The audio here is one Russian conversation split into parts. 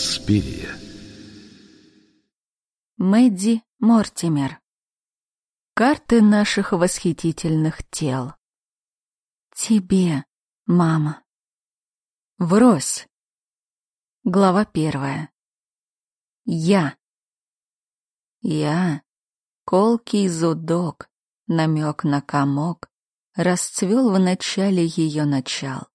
Инспирия. Мэдди Мортимер. Карты наших восхитительных тел. Тебе, мама. Врозь. Глава первая. Я. Я. Колкий зудок, намек на комок, расцвел в начале ее начал.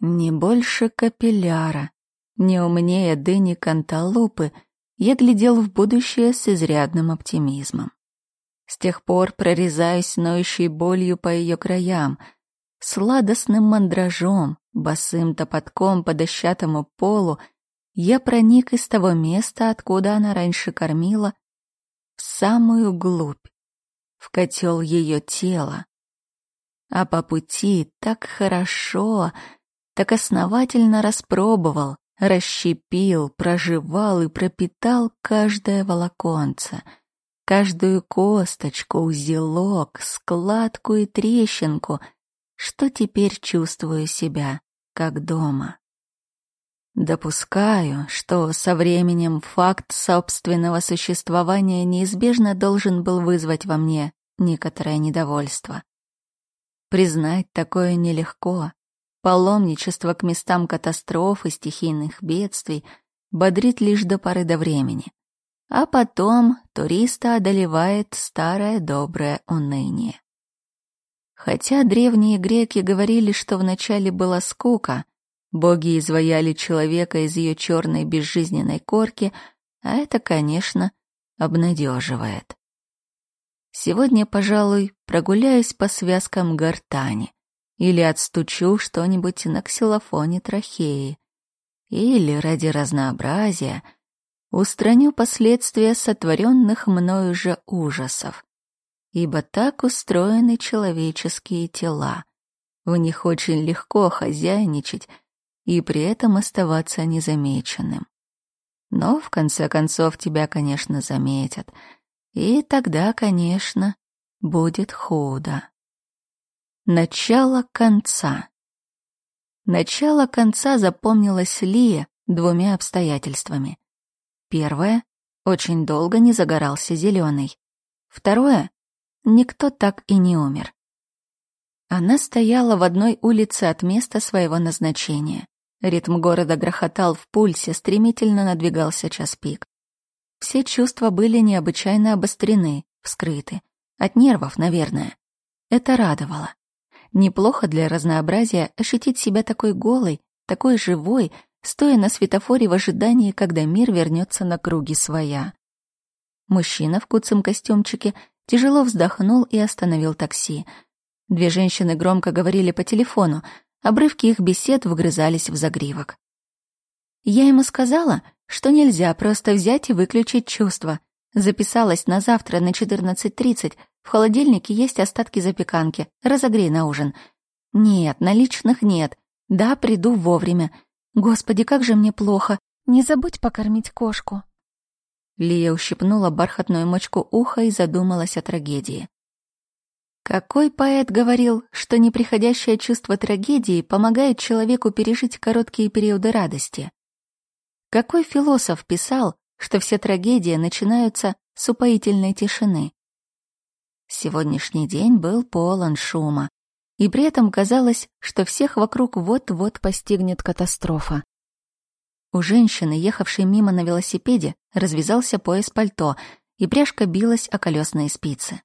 Не больше капилляра, не умнее дыни канталупы, я глядел в будущее с изрядным оптимизмом. С тех пор прорезаюсь ноющей болью по ее краям, сладостным мандражом, босым топотком по дощатому полу, я проник из того места, откуда она раньше кормила, в самую глубь, в котел ее тела. А по пути так хорошо, так основательно распробовал, расщепил, проживал и пропитал каждое волоконце, каждую косточку, узелок, складку и трещинку, что теперь чувствую себя как дома. Допускаю, что со временем факт собственного существования неизбежно должен был вызвать во мне некоторое недовольство. Признать такое нелегко. Паломничество к местам катастроф и стихийных бедствий бодрит лишь до поры до времени. А потом туриста одолевает старое доброе уныние. Хотя древние греки говорили, что вначале была скука — Боги изваяли человека из ее черной безжизненной корки, а это, конечно, обнадеживает. Сегодня, пожалуй, прогуляюсь по связкам гортани или отстучу что-нибудь на ксилофоне трахеи, или, ради разнообразия, устраню последствия сотворенных мною же ужасов, ибо так устроены человеческие тела. В них очень легко хозяйничать и при этом оставаться незамеченным. Но, в конце концов, тебя, конечно, заметят. И тогда, конечно, будет худо. Начало конца. Начало конца запомнилось Лие двумя обстоятельствами. Первое — очень долго не загорался зеленый. Второе — никто так и не умер. Она стояла в одной улице от места своего назначения. Ритм города грохотал в пульсе, стремительно надвигался час пик. Все чувства были необычайно обострены, вскрыты. От нервов, наверное. Это радовало. Неплохо для разнообразия ощутить себя такой голой, такой живой, стоя на светофоре в ожидании, когда мир вернется на круги своя. Мужчина в куцем костюмчике тяжело вздохнул и остановил такси. Две женщины громко говорили по телефону — Обрывки их бесед вгрызались в загривок. Я ему сказала, что нельзя просто взять и выключить чувства. Записалась на завтра на 14.30. В холодильнике есть остатки запеканки. Разогрей на ужин. Нет, наличных нет. Да, приду вовремя. Господи, как же мне плохо. Не забудь покормить кошку. Лия ущипнула бархатную мочку уха и задумалась о трагедии. Какой поэт говорил, что неприходящее чувство трагедии помогает человеку пережить короткие периоды радости? Какой философ писал, что все трагедии начинаются с упоительной тишины? Сегодняшний день был полон шума, и при этом казалось, что всех вокруг вот-вот постигнет катастрофа. У женщины, ехавшей мимо на велосипеде, развязался пояс пальто, и пряжка билась о колесные спицы.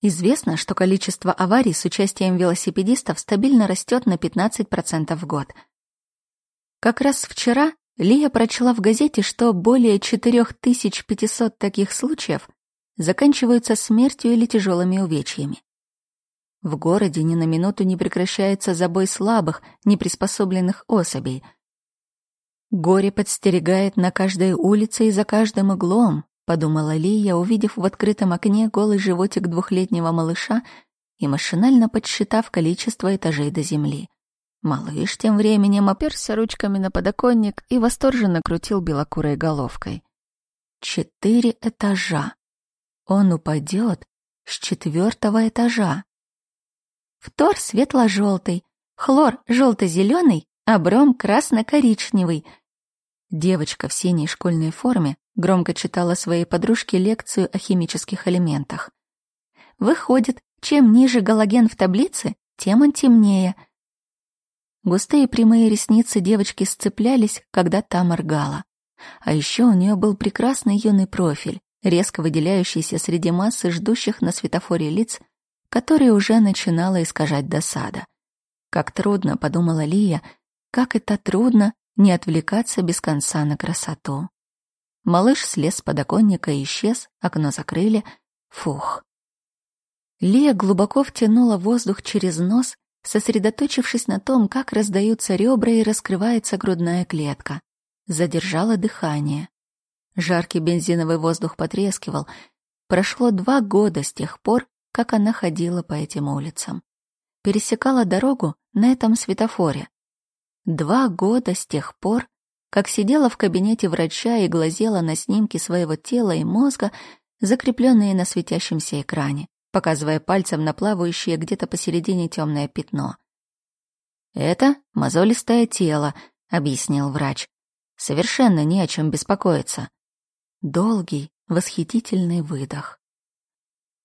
Известно, что количество аварий с участием велосипедистов стабильно растет на 15% в год. Как раз вчера Лия прочла в газете, что более 4500 таких случаев заканчиваются смертью или тяжелыми увечьями. В городе ни на минуту не прекращается забой слабых, неприспособленных особей. Горе подстерегает на каждой улице и за каждым углом, подумала Лия, увидев в открытом окне голый животик двухлетнего малыша и машинально подсчитав количество этажей до земли. Малыш тем временем оперся ручками на подоконник и восторженно крутил белокурой головкой. Четыре этажа. Он упадет с четвертого этажа. Втор светло-желтый, хлор желто-зеленый, а бром красно-коричневый. Девочка в синей школьной форме громко читала своей подружке лекцию о химических элементах. Выходит, чем ниже галоген в таблице, тем он темнее. Густые прямые ресницы девочки сцеплялись, когда та моргала. А еще у нее был прекрасный юный профиль, резко выделяющийся среди массы ждущих на светофоре лиц, которые уже начинала искажать досада. Как трудно, подумала Лия, как это трудно не отвлекаться без конца на красоту. Малыш слез с подоконника и исчез, окно закрыли. Фух. Лия глубоко втянула воздух через нос, сосредоточившись на том, как раздаются ребра и раскрывается грудная клетка. Задержала дыхание. Жаркий бензиновый воздух потрескивал. Прошло два года с тех пор, как она ходила по этим улицам. Пересекала дорогу на этом светофоре. Два года с тех пор, как сидела в кабинете врача и глазела на снимки своего тела и мозга, закрепленные на светящемся экране, показывая пальцем на плавающее где-то посередине темное пятно. «Это мозолистое тело», — объяснил врач. «Совершенно не о чем беспокоиться». Долгий, восхитительный выдох.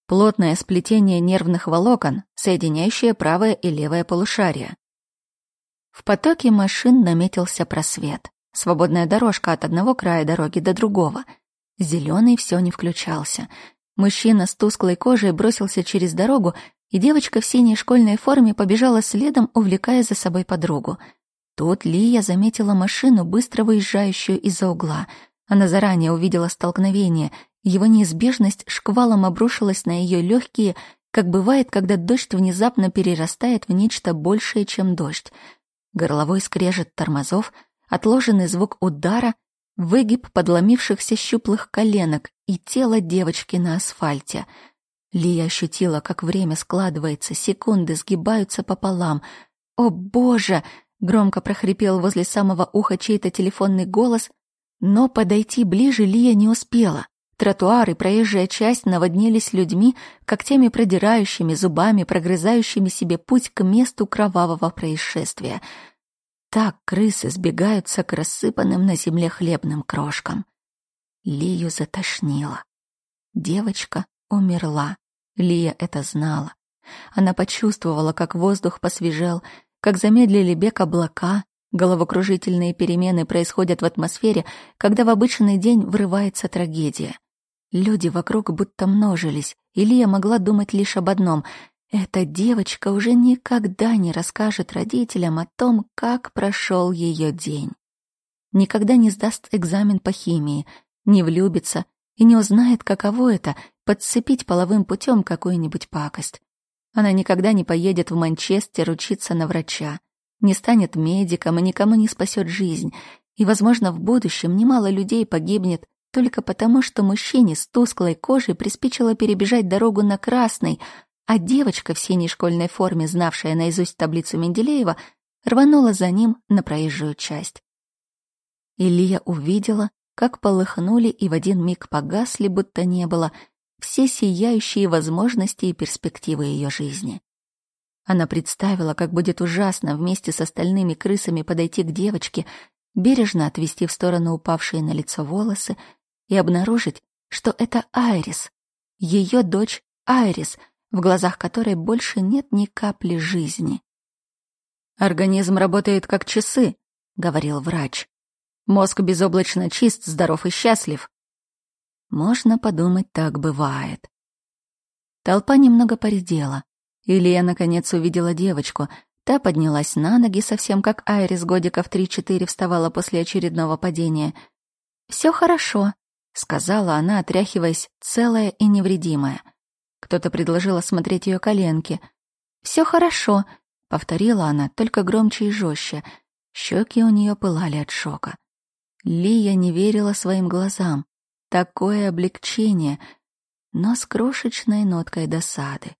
Плотное сплетение нервных волокон, соединяющее правое и левое полушария. В потоке машин наметился просвет. Свободная дорожка от одного края дороги до другого. Зеленый все не включался. Мужчина с тусклой кожей бросился через дорогу, и девочка в синей школьной форме побежала следом, увлекая за собой подругу. Тут Лия заметила машину, быстро выезжающую из-за угла. Она заранее увидела столкновение. Его неизбежность шквалом обрушилась на ее легкие, как бывает, когда дождь внезапно перерастает в нечто большее, чем дождь. Горловой скрежет тормозов — отложенный звук удара, выгиб подломившихся щуплых коленок и тело девочки на асфальте. Лия ощутила, как время складывается, секунды сгибаются пополам. «О, Боже!» — громко прохрипел возле самого уха чей-то телефонный голос, но подойти ближе Лия не успела. Тротуары и проезжая часть наводнились людьми, как теми продирающими зубами, прогрызающими себе путь к месту кровавого происшествия — так крысы сбегаются к рассыпанным на земле хлебным крошкам. Лию затошнило. Девочка умерла. Лия это знала. Она почувствовала, как воздух посвежел, как замедлили бег облака, головокружительные перемены происходят в атмосфере, когда в обычный день врывается трагедия. Люди вокруг будто множились, и Лия могла думать лишь об одном эта девочка уже никогда не расскажет родителям о том, как прошел ее день. Никогда не сдаст экзамен по химии, не влюбится и не узнает, каково это — подцепить половым путем какую-нибудь пакость. Она никогда не поедет в Манчестер учиться на врача, не станет медиком и никому не спасет жизнь. И, возможно, в будущем немало людей погибнет только потому, что мужчине с тусклой кожей приспичило перебежать дорогу на красный, а девочка в синей школьной форме, знавшая наизусть таблицу Менделеева, рванула за ним на проезжую часть. Илья увидела, как полыхнули и в один миг погасли, будто не было, все сияющие возможности и перспективы ее жизни. Она представила, как будет ужасно вместе с остальными крысами подойти к девочке, бережно отвести в сторону упавшие на лицо волосы и обнаружить, что это Айрис, ее дочь Айрис — в глазах которой больше нет ни капли жизни. «Организм работает как часы», — говорил врач. «Мозг безоблачно чист, здоров и счастлив». Можно подумать, так бывает. Толпа немного поредела. Илья наконец увидела девочку. Та поднялась на ноги, совсем как Айрис годиков три-четыре вставала после очередного падения. «Все хорошо», — сказала она, отряхиваясь, целая и невредимая. Кто-то предложил осмотреть ее коленки. Все хорошо», — повторила она, только громче и жестче. Щеки у нее пылали от шока. Лия не верила своим глазам. Такое облегчение, но с крошечной ноткой досады.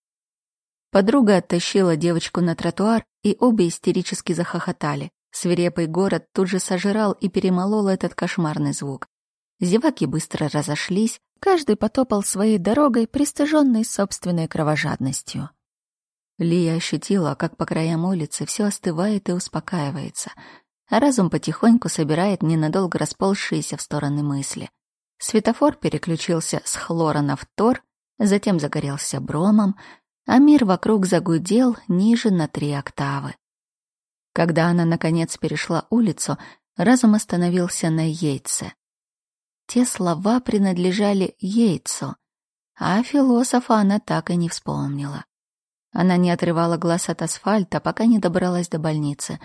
Подруга оттащила девочку на тротуар, и обе истерически захохотали. Свирепый город тут же сожрал и перемолол этот кошмарный звук. Зеваки быстро разошлись, каждый потопал своей дорогой, пристыженный собственной кровожадностью. Лия ощутила, как по краям улицы все остывает и успокаивается. а разум потихоньку собирает ненадолго расползшиеся в стороны мысли. Светофор переключился с хлора на фтор, затем загорелся бромом, а мир вокруг загудел ниже на три октавы. Когда она, наконец, перешла улицу, разум остановился на Йейтсе. Те слова принадлежали Йейтсу, а философа она так и не вспомнила. Она не отрывала глаз от асфальта, пока не добралась до больницы.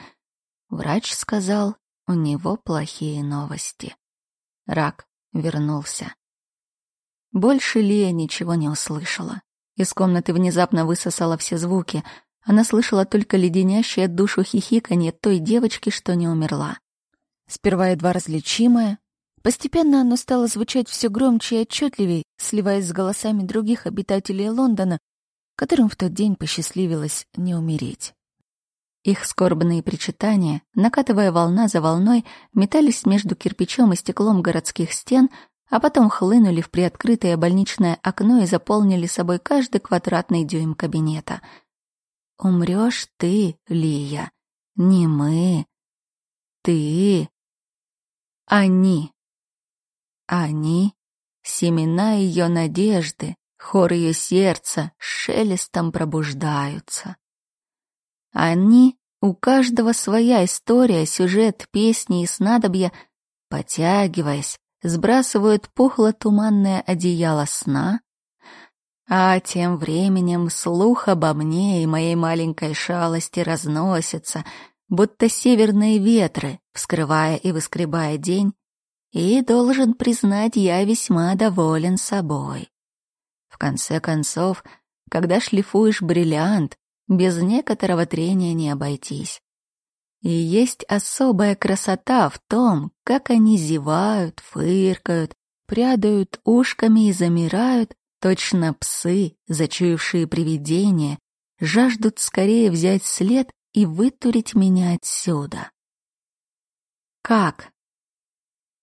Врач сказал, у него плохие новости. Рак вернулся. Больше Лия ничего не услышала. Из комнаты внезапно высосала все звуки. Она слышала только леденящее душу хихиканье той девочки, что не умерла. Сперва едва различимое, постепенно оно стало звучать все громче и отчетливей, сливаясь с голосами других обитателей Лондона, которым в тот день посчастливилось не умереть. Их скорбные причитания, накатывая волна за волной, метались между кирпичом и стеклом городских стен, а потом хлынули в приоткрытое больничное окно и заполнили собой каждый квадратный дюйм кабинета. «Умрёшь ты, Лия, не мы. Ты. Они. Они — семена её надежды, Хор ее сердца шелестом пробуждаются. Они, у каждого своя история, сюжет, песни и снадобья, потягиваясь, сбрасывают пухло-туманное одеяло сна, а тем временем слух обо мне и моей маленькой шалости разносится, будто северные ветры, вскрывая и выскребая день, и, должен признать, я весьма доволен собой. В конце концов, когда шлифуешь бриллиант, без некоторого трения не обойтись. И есть особая красота в том, как они зевают, фыркают, прядают ушками и замирают, точно псы, зачуявшие привидения, жаждут скорее взять след и вытурить меня отсюда. Как?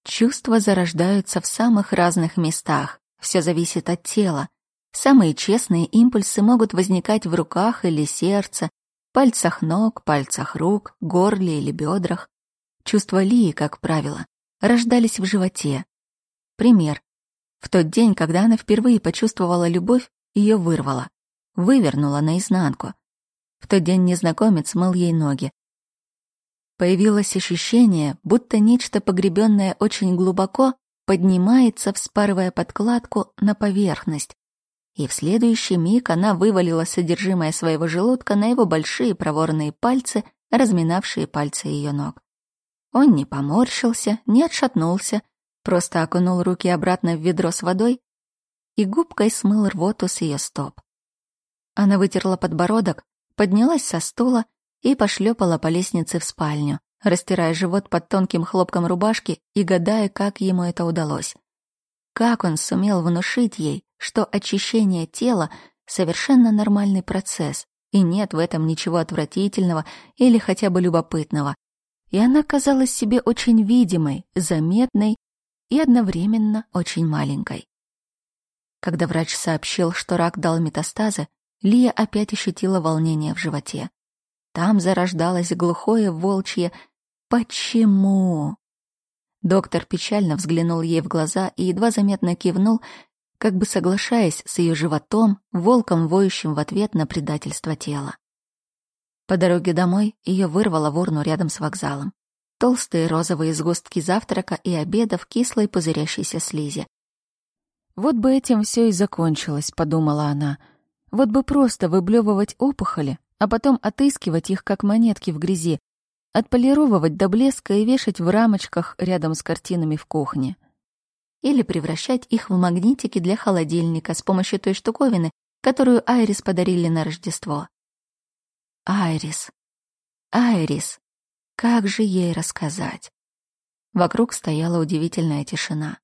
Чувства зарождаются в самых разных местах. Все зависит от тела. Самые честные импульсы могут возникать в руках или сердце, пальцах ног, пальцах рук, горле или бедрах. Чувства Лии, как правило, рождались в животе. Пример. В тот день, когда она впервые почувствовала любовь, ее вырвало, вывернуло наизнанку. В тот день незнакомец мыл ей ноги. Появилось ощущение, будто нечто погребенное очень глубоко поднимается, вспарывая подкладку на поверхность, и в следующий миг она вывалила содержимое своего желудка на его большие проворные пальцы, разминавшие пальцы ее ног. Он не поморщился, не отшатнулся, просто окунул руки обратно в ведро с водой и губкой смыл рвоту с ее стоп. Она вытерла подбородок, поднялась со стула и пошлепала по лестнице в спальню, растирая живот под тонким хлопком рубашки и гадая, как ему это удалось. Как он сумел внушить ей, что очищение тела — совершенно нормальный процесс, и нет в этом ничего отвратительного или хотя бы любопытного. И она казалась себе очень видимой, заметной и одновременно очень маленькой. Когда врач сообщил, что рак дал метастазы, Лия опять ощутила волнение в животе. Там зарождалось глухое волчье «Почему?». Доктор печально взглянул ей в глаза и едва заметно кивнул, как бы соглашаясь с ее животом, волком, воющим в ответ на предательство тела. По дороге домой ее вырвало в урну рядом с вокзалом. Толстые розовые сгустки завтрака и обеда в кислой пузырящейся слизи. «Вот бы этим все и закончилось», — подумала она. «Вот бы просто выблевывать опухоли, а потом отыскивать их, как монетки в грязи, отполировывать до блеска и вешать в рамочках рядом с картинами в кухне или превращать их в магнитики для холодильника с помощью той штуковины, которую Айрис подарили на Рождество. Айрис. Айрис. Как же ей рассказать? Вокруг стояла удивительная тишина.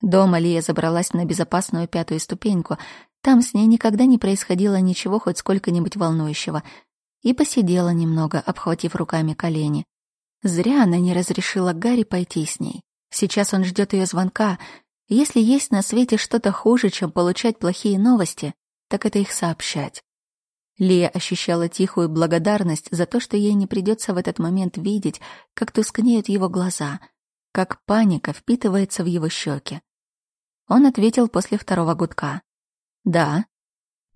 Дома Лия забралась на безопасную пятую ступеньку. Там с ней никогда не происходило ничего хоть сколько-нибудь волнующего. И посидела немного, обхватив руками колени. Зря она не разрешила Гарри пойти с ней. Сейчас он ждет ее звонка. Если есть на свете что-то хуже, чем получать плохие новости, так это их сообщать. Лия ощущала тихую благодарность за то, что ей не придется в этот момент видеть, как тускнеют его глаза, как паника впитывается в его щеки. Он ответил после второго гудка. «Да».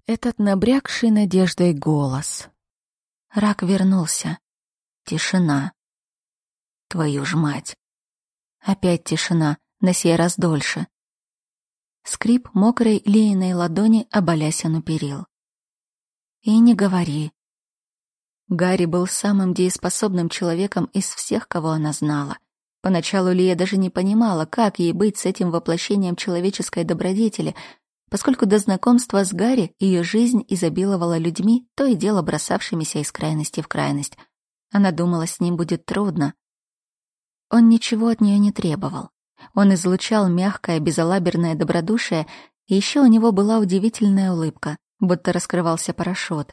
Этот набрякший надеждой голос. Рак вернулся. Тишина. Твою ж мать. Опять тишина, на сей раз дольше. Скрип мокрой лейной ладони об Алясину перил. И не говори. Гарри был самым дееспособным человеком из всех, кого она знала. Поначалу Лия даже не понимала, как ей быть с этим воплощением человеческой добродетели, поскольку до знакомства с Гарри ее жизнь изобиловала людьми, то и дело бросавшимися из крайности в крайность. Она думала, с ним будет трудно. Он ничего от нее не требовал. Он излучал мягкое, безалаберное добродушие, и еще у него была удивительная улыбка, будто раскрывался парашют.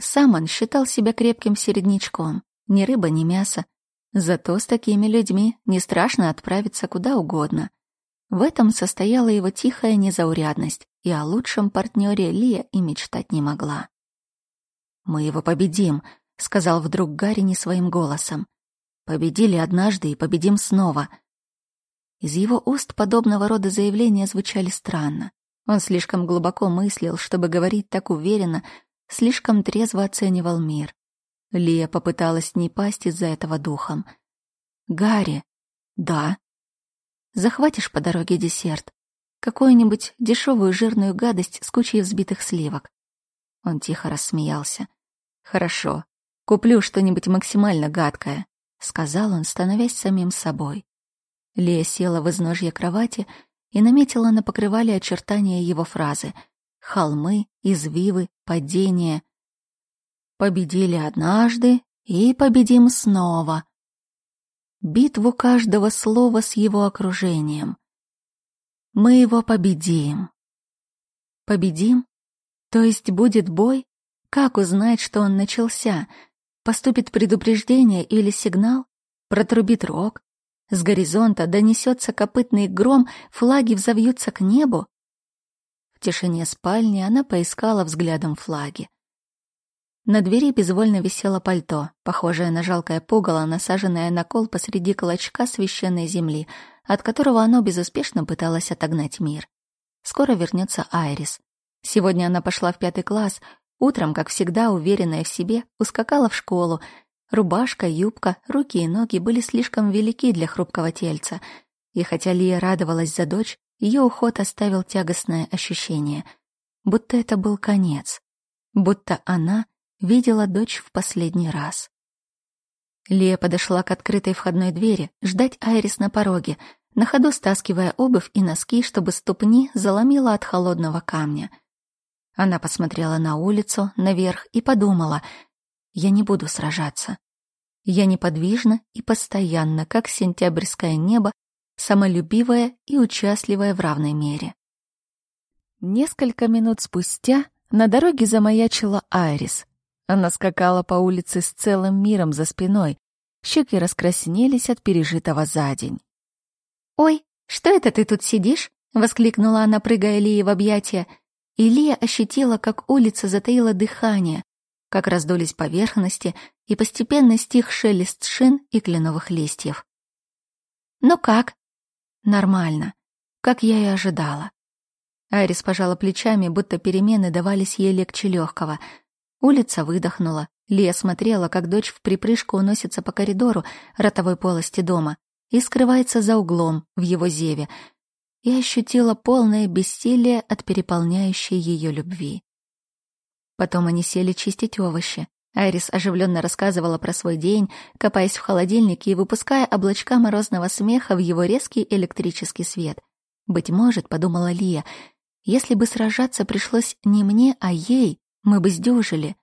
Сам он считал себя крепким середнячком, ни рыба, ни мясо. Зато с такими людьми не страшно отправиться куда угодно. В этом состояла его тихая незаурядность, и о лучшем партнере Лия и мечтать не могла. «Мы его победим», — сказал вдруг Гарри не своим голосом. «Победили однажды и победим снова». Из его уст подобного рода заявления звучали странно. Он слишком глубоко мыслил, чтобы говорить так уверенно, слишком трезво оценивал мир. Лия попыталась не пасть из-за этого духом. «Гарри!» «Да?» «Захватишь по дороге десерт? Какую-нибудь дешевую жирную гадость с кучей взбитых сливок?» Он тихо рассмеялся. «Хорошо. Куплю что-нибудь максимально гадкое», — сказал он, становясь самим собой. Лия села в изножье кровати и наметила на покрывале очертания его фразы. Холмы, извивы, падения. Победили однажды и победим снова. Битву каждого слова с его окружением. Мы его победим. Победим? То есть будет бой? Как узнать, что он начался? Поступит предупреждение или сигнал? Протрубит рог? С горизонта донесется копытный гром, флаги взовьются к небу. В тишине спальни она поискала взглядом флаги. На двери безвольно висело пальто, похожее на жалкое пугало, насаженное на кол посреди клочка священной земли, от которого оно безуспешно пыталось отогнать мир. Скоро вернется Айрис. Сегодня она пошла в пятый класс, утром, как всегда, уверенная в себе, ускакала в школу, Рубашка, юбка, руки и ноги были слишком велики для хрупкого тельца. И хотя Лия радовалась за дочь, ее уход оставил тягостное ощущение. Будто это был конец. Будто она видела дочь в последний раз. Лия подошла к открытой входной двери, ждать Айрис на пороге, на ходу стаскивая обувь и носки, чтобы ступни заломила от холодного камня. Она посмотрела на улицу, наверх и подумала — я не буду сражаться. Я неподвижна и постоянно, как сентябрьское небо, самолюбивая и участливая в равной мере. Несколько минут спустя на дороге замаячила Айрис. Она скакала по улице с целым миром за спиной. Щеки раскраснелись от пережитого за день. «Ой, что это ты тут сидишь?» — воскликнула она, прыгая Лии в объятия. И Лия ощутила, как улица затаила дыхание, как раздулись поверхности, и постепенно стих шелест шин и кленовых листьев. «Ну как?» «Нормально, как я и ожидала». Айрис пожала плечами, будто перемены давались ей легче легкого. Улица выдохнула. Лия смотрела, как дочь в припрыжку уносится по коридору ротовой полости дома и скрывается за углом в его зеве, и ощутила полное бессилие от переполняющей ее любви. Потом они сели чистить овощи. Айрис оживленно рассказывала про свой день, копаясь в холодильнике и выпуская облачка морозного смеха в его резкий электрический свет. «Быть может, — подумала Лия, — если бы сражаться пришлось не мне, а ей, мы бы сдюжили.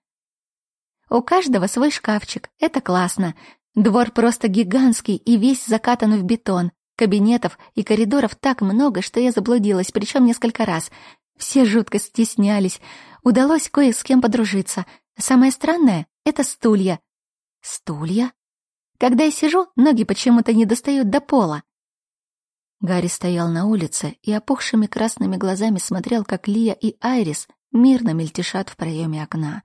У каждого свой шкафчик, это классно. Двор просто гигантский и весь закатан в бетон. Кабинетов и коридоров так много, что я заблудилась, причем несколько раз. Все жутко стеснялись. Удалось кое с кем подружиться. Самое странное — это стулья. Стулья? Когда я сижу, ноги почему-то не достают до пола. Гарри стоял на улице и опухшими красными глазами смотрел, как Лия и Айрис мирно мельтешат в проеме окна.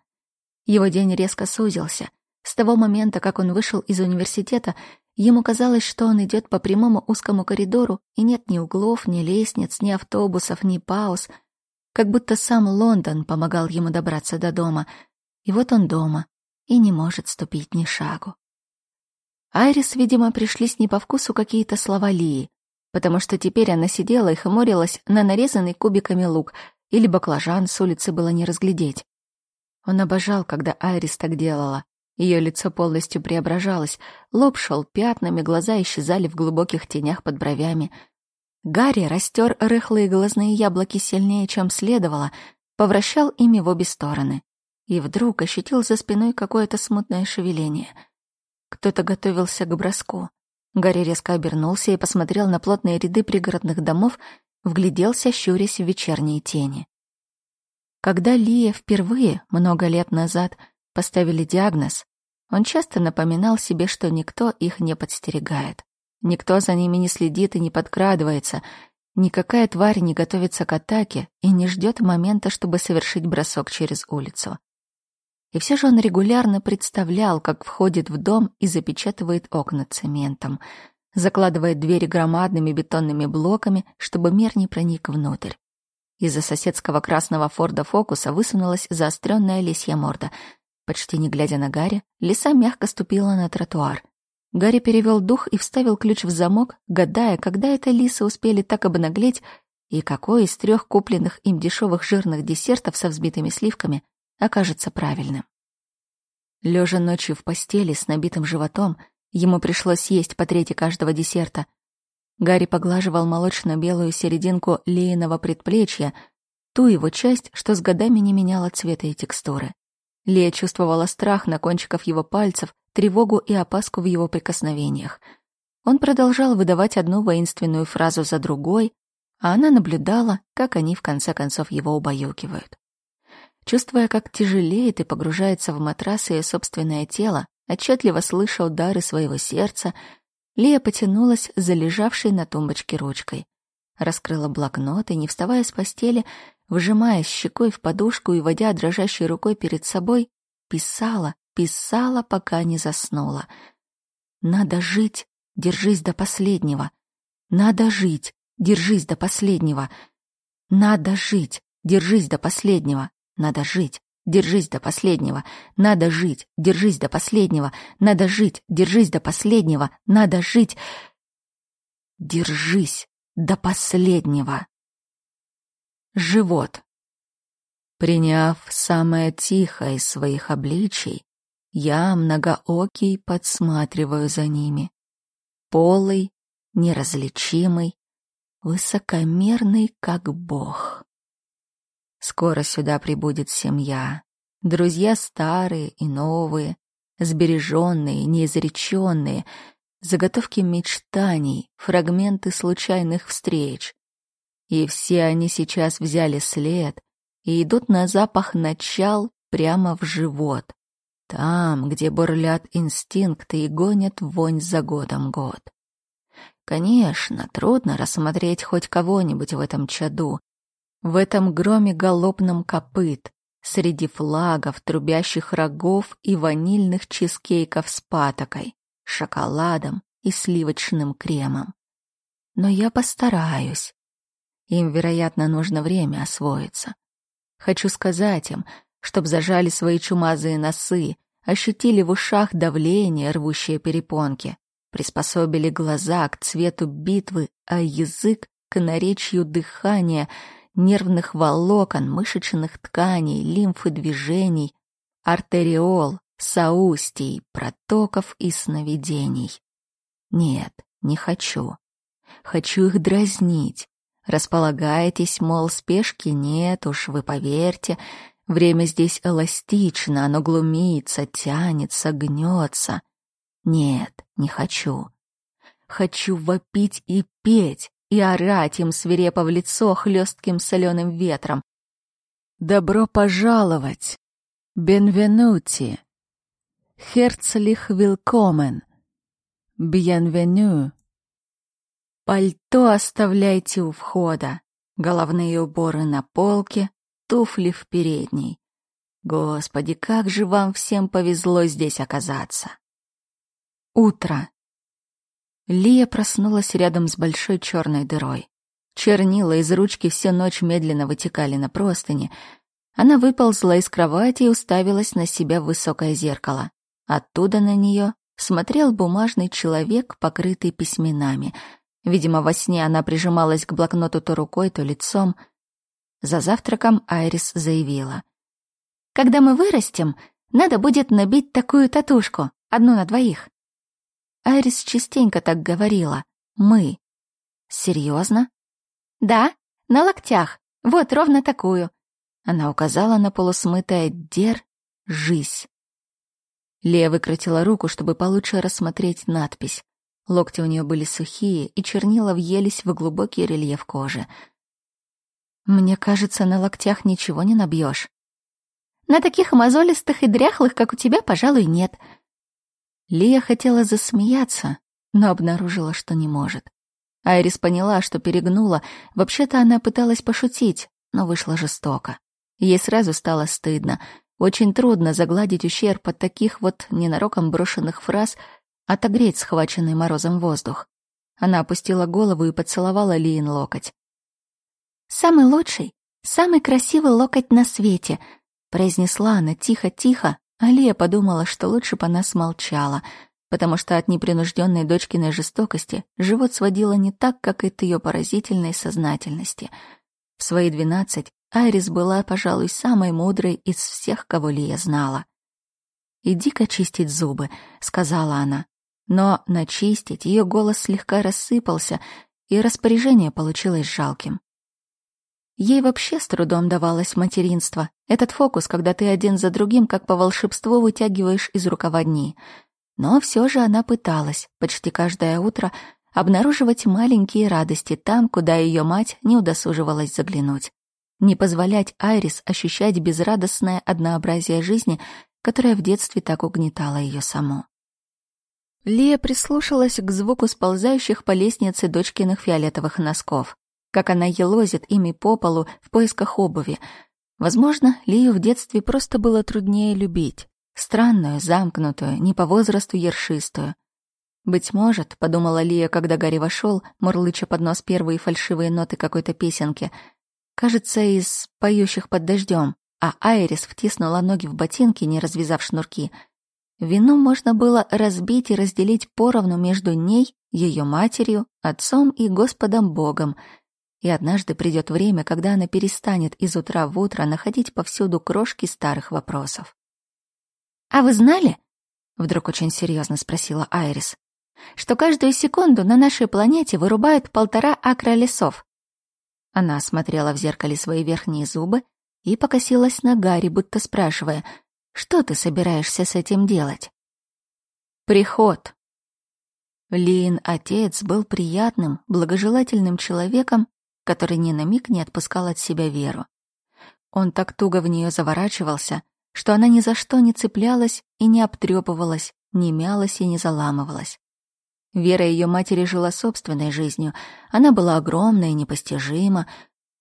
Его день резко сузился. С того момента, как он вышел из университета, ему казалось, что он идет по прямому узкому коридору, и нет ни углов, ни лестниц, ни автобусов, ни пауз. Как будто сам Лондон помогал ему добраться до дома. И вот он дома, и не может ступить ни шагу. Айрис, видимо, пришлись не по вкусу какие-то слова Лии, потому что теперь она сидела и хмурилась на нарезанный кубиками лук, или баклажан с улицы было не разглядеть. Он обожал, когда Айрис так делала. Ее лицо полностью преображалось, лоб шел пятнами, глаза исчезали в глубоких тенях под бровями. Гарри растер рыхлые глазные яблоки сильнее, чем следовало, повращал ими в обе стороны. И вдруг ощутил за спиной какое-то смутное шевеление — кто-то готовился к броску. Гарри резко обернулся и посмотрел на плотные ряды пригородных домов, вгляделся, щурясь в вечерние тени. Когда Лия впервые, много лет назад, поставили диагноз, он часто напоминал себе, что никто их не подстерегает. Никто за ними не следит и не подкрадывается, никакая тварь не готовится к атаке и не ждет момента, чтобы совершить бросок через улицу. И все же он регулярно представлял, как входит в дом и запечатывает окна цементом, закладывает двери громадными бетонными блоками, чтобы мир не проник внутрь. Из-за соседского красного Форда Фокуса высунулась заостренная лисья морда. Почти не глядя на Гарри, лиса мягко ступила на тротуар. Гарри перевел дух и вставил ключ в замок, гадая, когда это лисы успели так обнаглеть и какой из трех купленных им дешевых жирных десертов со взбитыми сливками окажется правильным. Лежа ночью в постели с набитым животом, ему пришлось есть по трети каждого десерта. Гарри поглаживал молочно-белую серединку Лейного предплечья, ту его часть, что с годами не меняла цвета и текстуры. Лея чувствовала страх на кончиках его пальцев, тревогу и опаску в его прикосновениях. Он продолжал выдавать одну воинственную фразу за другой, а она наблюдала, как они в конце концов его убаюкивают. Чувствуя, как тяжелеет и погружается в матрас ее собственное тело, отчетливо слыша удары своего сердца, Лия потянулась за лежавшей на тумбочке ручкой. Раскрыла блокнот и, не вставая с постели, выжимая щекой в подушку и водя дрожащей рукой перед собой, писала, писала, пока не заснула. «Надо жить, держись до последнего. Надо жить, держись до последнего. Надо жить, держись до последнего. Надо жить. Держись до последнего. Надо жить. Держись до последнего. Надо жить. Держись до последнего. Надо жить. Держись до последнего. Живот. Приняв самое тихое из своих обличий, я многоокий подсматриваю за ними. Полый, неразличимый, высокомерный, как бог. Скоро сюда прибудет семья. Друзья старые и новые, сбереженные, неизреченные, заготовки мечтаний, фрагменты случайных встреч. И все они сейчас взяли след и идут на запах начал прямо в живот. Там, где бурлят инстинкты и гонят вонь за годом год. Конечно, трудно рассмотреть хоть кого-нибудь в этом чаду, в этом громе галопном копыт, среди флагов, трубящих рогов и ванильных чизкейков с патокой, шоколадом и сливочным кремом. Но я постараюсь. Им, вероятно, нужно время освоиться. Хочу сказать им, чтоб зажали свои чумазые носы, ощутили в ушах давление, рвущее перепонки, приспособили глаза к цвету битвы, а язык — к наречью дыхания — нервных волокон, мышечных тканей, лимфы движений, артериол, соустий, протоков и сновидений. Нет, не хочу. Хочу их дразнить. Располагаетесь, мол, спешки нет уж, вы поверьте, время здесь эластично, оно глумится, тянется, гнется. Нет, не хочу. Хочу вопить и петь, и орать им свирепо в лицо хлестким соленым ветром. «Добро пожаловать! Бенвенути! Херцлих вилкомен! Бьенвеню!» Пальто оставляйте у входа, головные уборы на полке, туфли в передней. Господи, как же вам всем повезло здесь оказаться. Утро. Лия проснулась рядом с большой черной дырой. Чернила из ручки всю ночь медленно вытекали на простыни. Она выползла из кровати и уставилась на себя в высокое зеркало. Оттуда на нее смотрел бумажный человек, покрытый письменами. Видимо, во сне она прижималась к блокноту то рукой, то лицом. За завтраком Айрис заявила. «Когда мы вырастем, надо будет набить такую татушку, одну на двоих». Айрис частенько так говорила. «Мы». «Серьезно?» «Да, на локтях. Вот ровно такую». Она указала на полусмытое «Дер жизнь». Лея выкрутила руку, чтобы получше рассмотреть надпись. Локти у нее были сухие, и чернила въелись в глубокий рельеф кожи. «Мне кажется, на локтях ничего не набьешь. «На таких мозолистых и дряхлых, как у тебя, пожалуй, нет». Лия хотела засмеяться, но обнаружила, что не может. Айрис поняла, что перегнула. Вообще-то она пыталась пошутить, но вышло жестоко. Ей сразу стало стыдно. Очень трудно загладить ущерб от таких вот ненароком брошенных фраз, отогреть схваченный морозом воздух. Она опустила голову и поцеловала Лиин локоть. «Самый лучший, самый красивый локоть на свете», — произнесла она тихо-тихо, а Лия подумала, что лучше бы она смолчала, потому что от непринужденной дочкиной жестокости живот сводила не так, как от ее поразительной сознательности. В свои двенадцать Айрис была, пожалуй, самой мудрой из всех, кого Лия знала. «Иди-ка чистить зубы», — сказала она. Но начистить ее голос слегка рассыпался, и распоряжение получилось жалким. Ей вообще с трудом давалось материнство. Этот фокус, когда ты один за другим, как по волшебству, вытягиваешь из рукава дни. Но все же она пыталась, почти каждое утро, обнаруживать маленькие радости там, куда ее мать не удосуживалась заглянуть не позволять Айрис ощущать безрадостное однообразие жизни, которое в детстве так угнетало ее саму. Лия прислушалась к звуку сползающих по лестнице дочкиных фиолетовых носков, как она елозит ими по полу в поисках обуви. Возможно, Лию в детстве просто было труднее любить. Странную, замкнутую, не по возрасту ершистую. «Быть может», — подумала Лия, когда Гарри вошел, мурлыча под нос первые фальшивые ноты какой-то песенки — кажется, из поющих под дождем, а Айрис втиснула ноги в ботинки, не развязав шнурки. Вину можно было разбить и разделить поровну между ней, ее матерью, отцом и Господом Богом. И однажды придет время, когда она перестанет из утра в утро находить повсюду крошки старых вопросов. «А вы знали?» — вдруг очень серьезно спросила Айрис что каждую секунду на нашей планете вырубают полтора акра лесов. Она осмотрела в зеркале свои верхние зубы и покосилась на Гарри, будто спрашивая, что ты собираешься с этим делать? Приход. Лин отец был приятным, благожелательным человеком, который ни на миг не отпускал от себя веру. Он так туго в нее заворачивался, что она ни за что не цеплялась и не обтрепывалась, не мялась и не заламывалась. Вера ее матери жила собственной жизнью. Она была огромна и непостижима.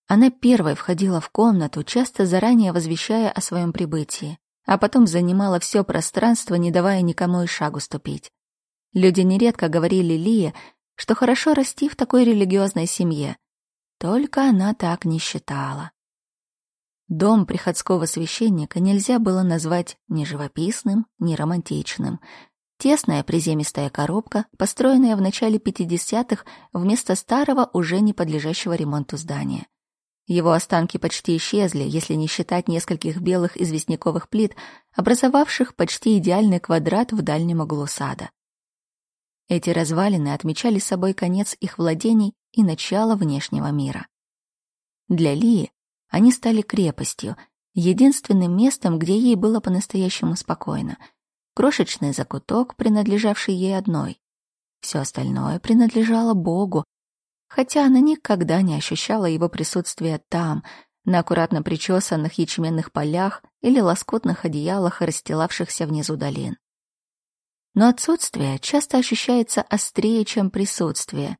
Она первой входила в комнату, часто заранее возвещая о своем прибытии, а потом занимала все пространство, не давая никому и шагу ступить. Люди нередко говорили Лие, что хорошо расти в такой религиозной семье. Только она так не считала. Дом приходского священника нельзя было назвать ни живописным, ни романтичным — Тесная приземистая коробка, построенная в начале 50-х вместо старого, уже не подлежащего ремонту здания. Его останки почти исчезли, если не считать нескольких белых известняковых плит, образовавших почти идеальный квадрат в дальнем углу сада. Эти развалины отмечали собой конец их владений и начало внешнего мира. Для Лии они стали крепостью, единственным местом, где ей было по-настоящему спокойно — крошечный закуток, принадлежавший ей одной. Все остальное принадлежало Богу, хотя она никогда не ощущала его присутствия там, на аккуратно причесанных ячменных полях или лоскутных одеялах, расстилавшихся внизу долин. Но отсутствие часто ощущается острее, чем присутствие,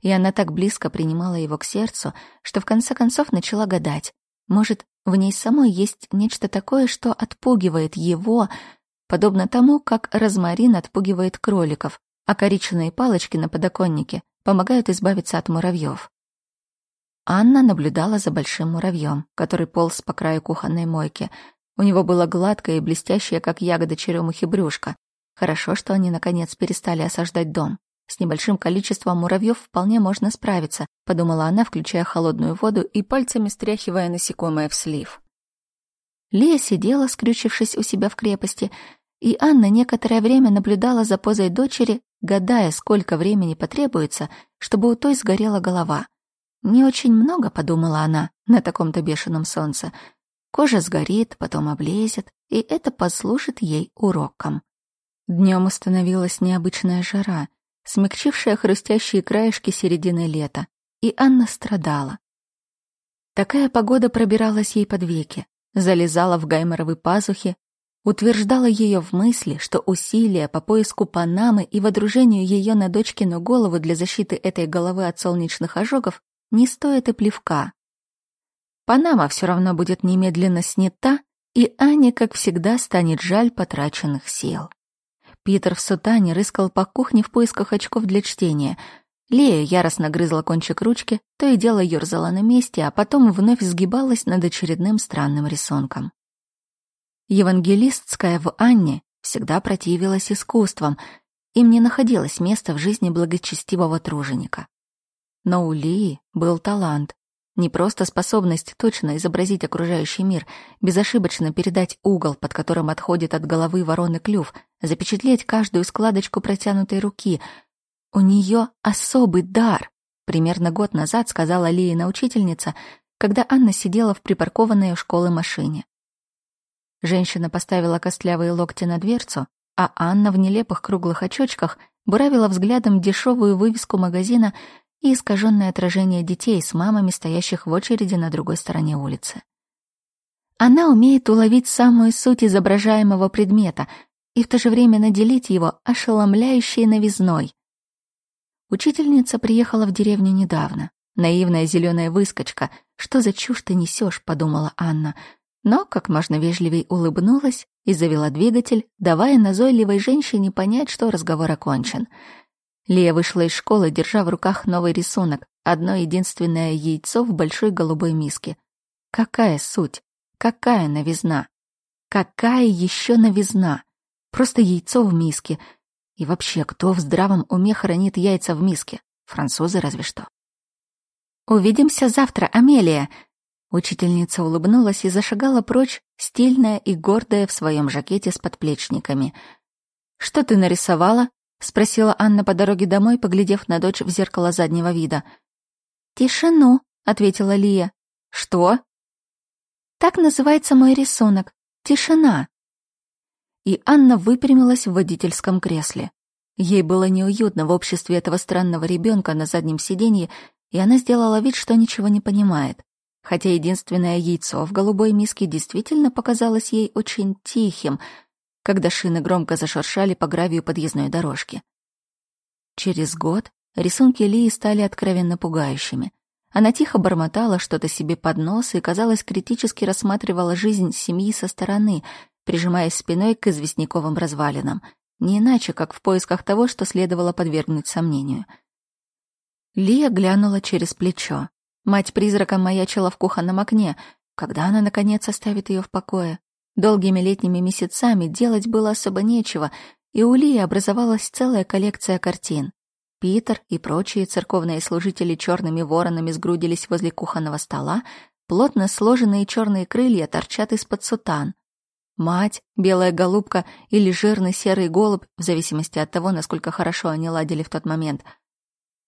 и она так близко принимала его к сердцу, что в конце концов начала гадать, Может, в ней самой есть нечто такое, что отпугивает его, подобно тому, как розмарин отпугивает кроликов, а коричневые палочки на подоконнике помогают избавиться от муравьев. Анна наблюдала за большим муравьем, который полз по краю кухонной мойки. У него было гладкое и блестящее, как ягода черемухи, брюшко. Хорошо, что они, наконец, перестали осаждать дом. С небольшим количеством муравьев вполне можно справиться, подумала она, включая холодную воду и пальцами стряхивая насекомое в слив. Лия сидела, скрючившись у себя в крепости, и Анна некоторое время наблюдала за позой дочери, гадая, сколько времени потребуется, чтобы у той сгорела голова. Не очень много, подумала она, на таком-то бешеном солнце. Кожа сгорит, потом облезет, и это послужит ей уроком. Днем установилась необычная жара, смягчившая хрустящие краешки середины лета, и Анна страдала. Такая погода пробиралась ей под веки, залезала в гайморовы пазухи, утверждала ее в мысли, что усилия по поиску Панамы и водружению ее на дочкину голову для защиты этой головы от солнечных ожогов не стоит и плевка. Панама все равно будет немедленно снята, и Ане, как всегда, станет жаль потраченных сил. Питер в сутане рыскал по кухне в поисках очков для чтения. Лея яростно грызла кончик ручки, то и дело ёрзала на месте, а потом вновь сгибалась над очередным странным рисунком. Евангелистская в Анне всегда противилась искусствам, им не находилось места в жизни благочестивого труженика. Но у Лии был талант. Не просто способность точно изобразить окружающий мир, безошибочно передать угол, под которым отходит от головы вороны клюв, запечатлеть каждую складочку протянутой руки. У нее особый дар. Примерно год назад сказала Лиина учительница, когда Анна сидела в припаркованной у школы машине. Женщина поставила костлявые локти на дверцу, а Анна в нелепых круглых очочках буравила взглядом дешевую вывеску магазина и искаженное отражение детей с мамами, стоящих в очереди на другой стороне улицы. Она умеет уловить самую суть изображаемого предмета и в то же время наделить его ошеломляющей новизной. Учительница приехала в деревню недавно. Наивная зеленая выскочка. Что за чушь ты несешь, подумала Анна. Но как можно вежливей улыбнулась и завела двигатель, давая назойливой женщине понять, что разговор окончен — Лия вышла из школы, держа в руках новый рисунок, одно единственное яйцо в большой голубой миске. Какая суть? Какая новизна? Какая еще новизна? Просто яйцо в миске. И вообще, кто в здравом уме хранит яйца в миске? Французы разве что. «Увидимся завтра, Амелия!» Учительница улыбнулась и зашагала прочь, стильная и гордая в своем жакете с подплечниками. «Что ты нарисовала?» — спросила Анна по дороге домой, поглядев на дочь в зеркало заднего вида. «Тишину», — ответила Лия. «Что?» «Так называется мой рисунок. Тишина». И Анна выпрямилась в водительском кресле. Ей было неуютно в обществе этого странного ребенка на заднем сиденье, и она сделала вид, что ничего не понимает. Хотя единственное яйцо в голубой миске действительно показалось ей очень тихим — когда шины громко зашуршали по гравию подъездной дорожки. Через год рисунки Лии стали откровенно пугающими. Она тихо бормотала что-то себе под нос и, казалось, критически рассматривала жизнь семьи со стороны, прижимаясь спиной к известняковым развалинам, не иначе, как в поисках того, что следовало подвергнуть сомнению. Лия глянула через плечо. Мать призраком маячила в кухонном окне. Когда она, наконец, оставит ее в покое? Долгими летними месяцами делать было особо нечего, и у Лии образовалась целая коллекция картин. Питер и прочие церковные служители черными воронами сгрудились возле кухонного стола, плотно сложенные черные крылья торчат из-под сутан. Мать, белая голубка или жирный серый голубь, в зависимости от того, насколько хорошо они ладили в тот момент.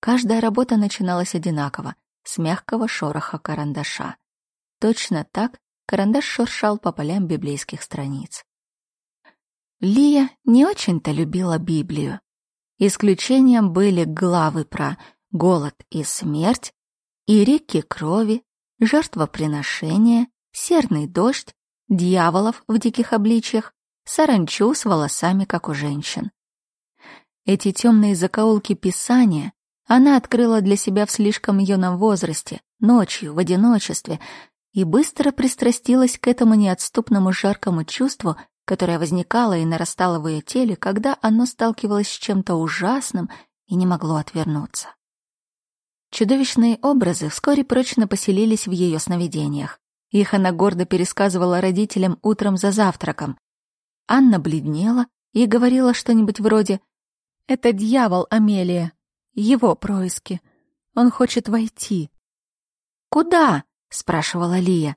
Каждая работа начиналась одинаково, с мягкого шороха карандаша. Точно так Карандаш шуршал по полям библейских страниц. Лия не очень-то любила Библию. Исключением были главы про голод и смерть, и реки крови, жертвоприношения, серный дождь, дьяволов в диких обличьях, саранчу с волосами, как у женщин. Эти темные закоулки Писания она открыла для себя в слишком юном возрасте, ночью, в одиночестве, и быстро пристрастилась к этому неотступному жаркому чувству, которое возникало и нарастало в ее теле, когда оно сталкивалось с чем-то ужасным и не могло отвернуться. Чудовищные образы вскоре прочно поселились в ее сновидениях. Их она гордо пересказывала родителям утром за завтраком. Анна бледнела и говорила что-нибудь вроде «Это дьявол, Амелия. Его происки. Он хочет войти». «Куда?» — спрашивала Лия.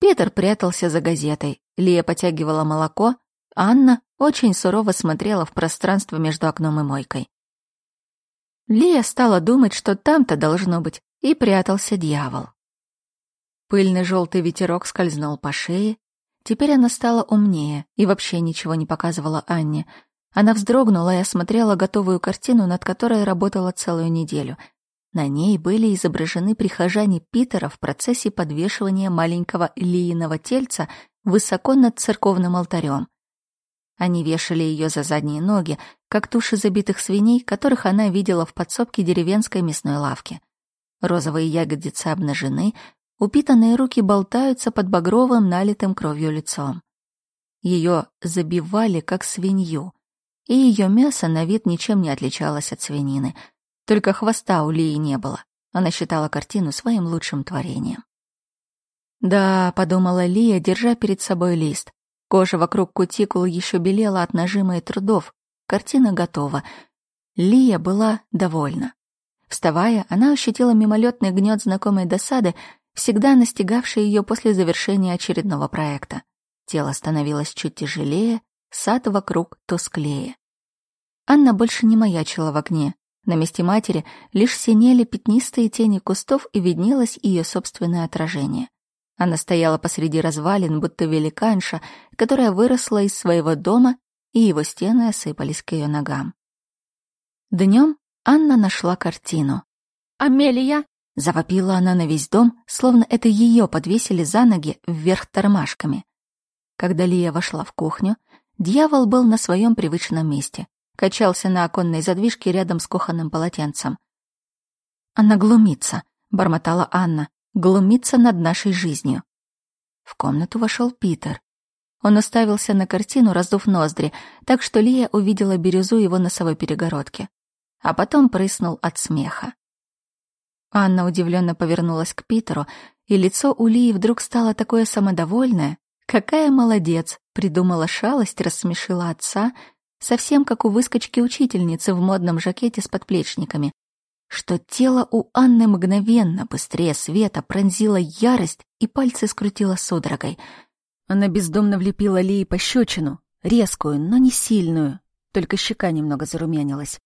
Питер прятался за газетой. Лия потягивала молоко. Анна очень сурово смотрела в пространство между окном и мойкой. Лия стала думать, что там-то должно быть, и прятался дьявол. Пыльный желтый ветерок скользнул по шее. Теперь она стала умнее и вообще ничего не показывала Анне. Она вздрогнула и осмотрела готовую картину, над которой работала целую неделю — на ней были изображены прихожане Питера в процессе подвешивания маленького лииного тельца высоко над церковным алтарем. Они вешали ее за задние ноги, как туши забитых свиней, которых она видела в подсобке деревенской мясной лавки. Розовые ягодицы обнажены, упитанные руки болтаются под багровым налитым кровью лицом. Ее забивали, как свинью, и ее мясо на вид ничем не отличалось от свинины — только хвоста у Лии не было. Она считала картину своим лучшим творением. «Да», — подумала Лия, держа перед собой лист. Кожа вокруг кутикул еще белела от нажима и трудов. Картина готова. Лия была довольна. Вставая, она ощутила мимолетный гнет знакомой досады, всегда настигавшей ее после завершения очередного проекта. Тело становилось чуть тяжелее, сад вокруг тусклее. Анна больше не маячила в огне, на месте матери лишь синели пятнистые тени кустов и виднелось ее собственное отражение. Она стояла посреди развалин, будто великанша, которая выросла из своего дома, и его стены осыпались к ее ногам. Днем Анна нашла картину. «Амелия!» — завопила она на весь дом, словно это ее подвесили за ноги вверх тормашками. Когда Лия вошла в кухню, дьявол был на своем привычном месте качался на оконной задвижке рядом с кухонным полотенцем. «Она глумится», — бормотала Анна, — «глумится над нашей жизнью». В комнату вошел Питер. Он уставился на картину, раздув ноздри, так что Лия увидела бирюзу его носовой перегородки. А потом прыснул от смеха. Анна удивленно повернулась к Питеру, и лицо у Лии вдруг стало такое самодовольное. Какая молодец! Придумала шалость, рассмешила отца совсем как у выскочки-учительницы в модном жакете с подплечниками, что тело у Анны мгновенно, быстрее света, пронзила ярость и пальцы скрутила судорогой. Она бездомно влепила Лии пощечину, резкую, но не сильную, только щека немного зарумянилась.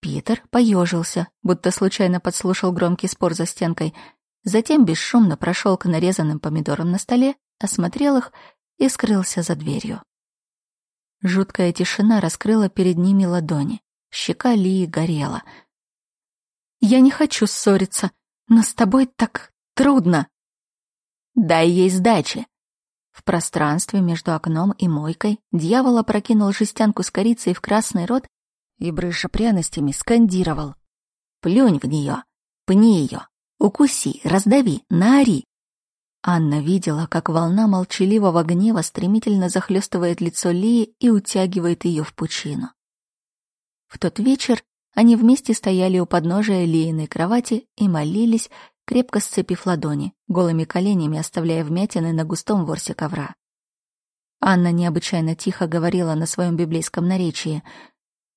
Питер поежился, будто случайно подслушал громкий спор за стенкой, затем бесшумно прошел к нарезанным помидорам на столе, осмотрел их и скрылся за дверью. Жуткая тишина раскрыла перед ними ладони. Щека Лии горела. «Я не хочу ссориться, но с тобой так трудно!» «Дай ей сдачи!» В пространстве между окном и мойкой дьявол опрокинул жестянку с корицей в красный рот и, брыша пряностями, скандировал. «Плюнь в нее, пни ее, укуси, раздави, наори, Анна видела, как волна молчаливого гнева стремительно захлестывает лицо Лии и утягивает ее в пучину. В тот вечер они вместе стояли у подножия Лииной кровати и молились, крепко сцепив ладони, голыми коленями оставляя вмятины на густом ворсе ковра. Анна необычайно тихо говорила на своем библейском наречии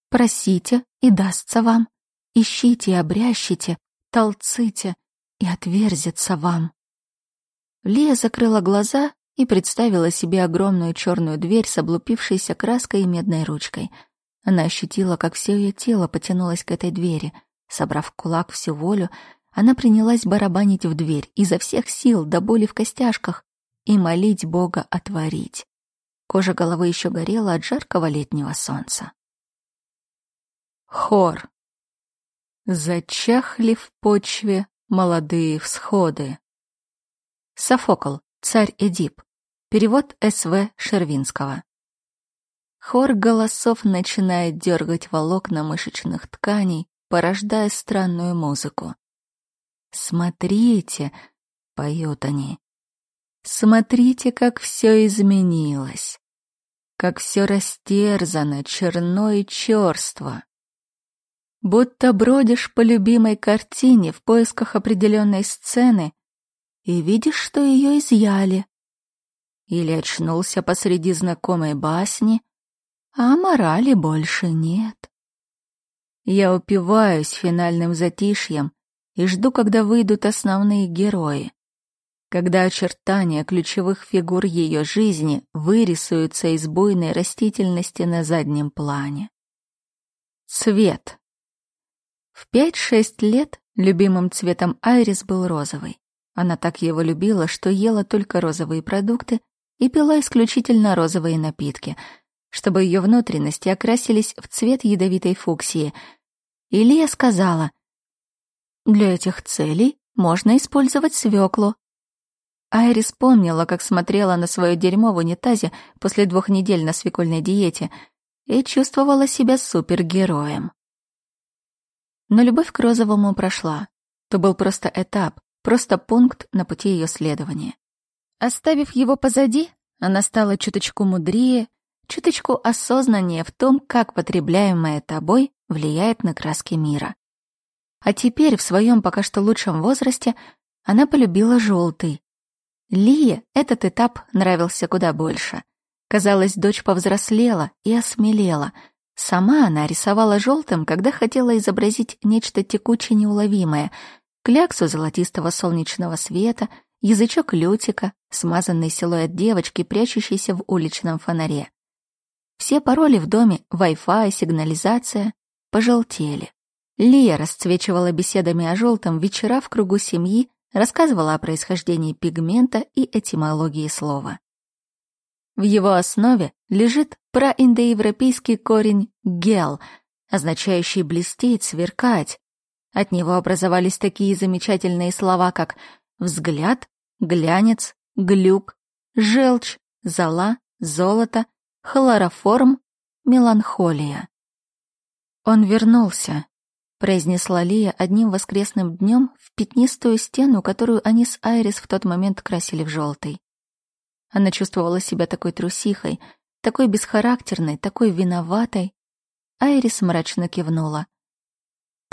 «Просите, и дастся вам, ищите и обрящите, толците, и отверзится вам». Лия закрыла глаза и представила себе огромную черную дверь с облупившейся краской и медной ручкой. Она ощутила, как все ее тело потянулось к этой двери. Собрав кулак всю волю, она принялась барабанить в дверь изо всех сил до боли в костяшках и молить Бога отворить. Кожа головы еще горела от жаркого летнего солнца. Хор. Зачахли в почве молодые всходы. Софокл, царь Эдип. Перевод С.В. Шервинского. Хор голосов начинает дергать волокна мышечных тканей, порождая странную музыку. «Смотрите!» — поют они. Смотрите, как все изменилось. Как все растерзано, черно и черство. Будто бродишь по любимой картине в поисках определенной сцены и видишь, что ее изъяли. Или очнулся посреди знакомой басни, а морали больше нет. Я упиваюсь финальным затишьем и жду, когда выйдут основные герои, когда очертания ключевых фигур ее жизни вырисуются из буйной растительности на заднем плане. Цвет. В пять-шесть лет любимым цветом Айрис был розовый. Она так его любила, что ела только розовые продукты и пила исключительно розовые напитки, чтобы ее внутренности окрасились в цвет ядовитой фуксии. Илья сказала, «Для этих целей можно использовать свеклу». Айрис помнила, как смотрела на свое дерьмо в унитазе после двух недель на свекольной диете и чувствовала себя супергероем. Но любовь к розовому прошла. То был просто этап, просто пункт на пути ее следования. Оставив его позади, она стала чуточку мудрее, чуточку осознаннее в том, как потребляемое тобой влияет на краски мира. А теперь, в своем пока что лучшем возрасте, она полюбила желтый. Лие этот этап нравился куда больше. Казалось, дочь повзрослела и осмелела. Сама она рисовала желтым, когда хотела изобразить нечто текуче неуловимое — кляксу золотистого солнечного света, язычок лютика, смазанный силуэт девочки, прячущейся в уличном фонаре. Все пароли в доме, Wi-Fi, сигнализация пожелтели. Лия расцвечивала беседами о желтом вечера в кругу семьи, рассказывала о происхождении пигмента и этимологии слова. В его основе лежит проиндоевропейский корень «гел», означающий блестеть, сверкать, от него образовались такие замечательные слова, как «взгляд», «глянец», «глюк», «желчь», «зола», «золото», «хлороформ», «меланхолия». «Он вернулся», — произнесла Лия одним воскресным днем в пятнистую стену, которую они с Айрис в тот момент красили в желтый. Она чувствовала себя такой трусихой, такой бесхарактерной, такой виноватой. Айрис мрачно кивнула.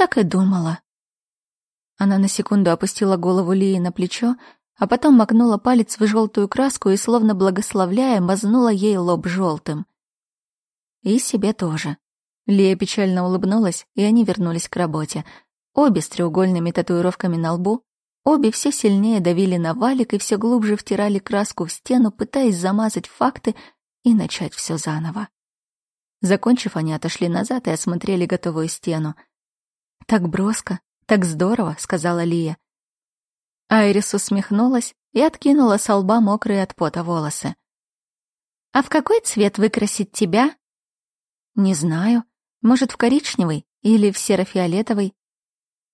Так и думала. Она на секунду опустила голову Лии на плечо, а потом макнула палец в желтую краску и, словно благословляя, мазнула ей лоб желтым. И себе тоже. Лия печально улыбнулась, и они вернулись к работе. Обе с треугольными татуировками на лбу, обе все сильнее давили на валик и все глубже втирали краску в стену, пытаясь замазать факты и начать все заново. Закончив, они отошли назад и осмотрели готовую стену — «Так броско, так здорово», — сказала Лия. Айрис усмехнулась и откинула с лба мокрые от пота волосы. «А в какой цвет выкрасить тебя?» «Не знаю. Может, в коричневый или в серо-фиолетовый?»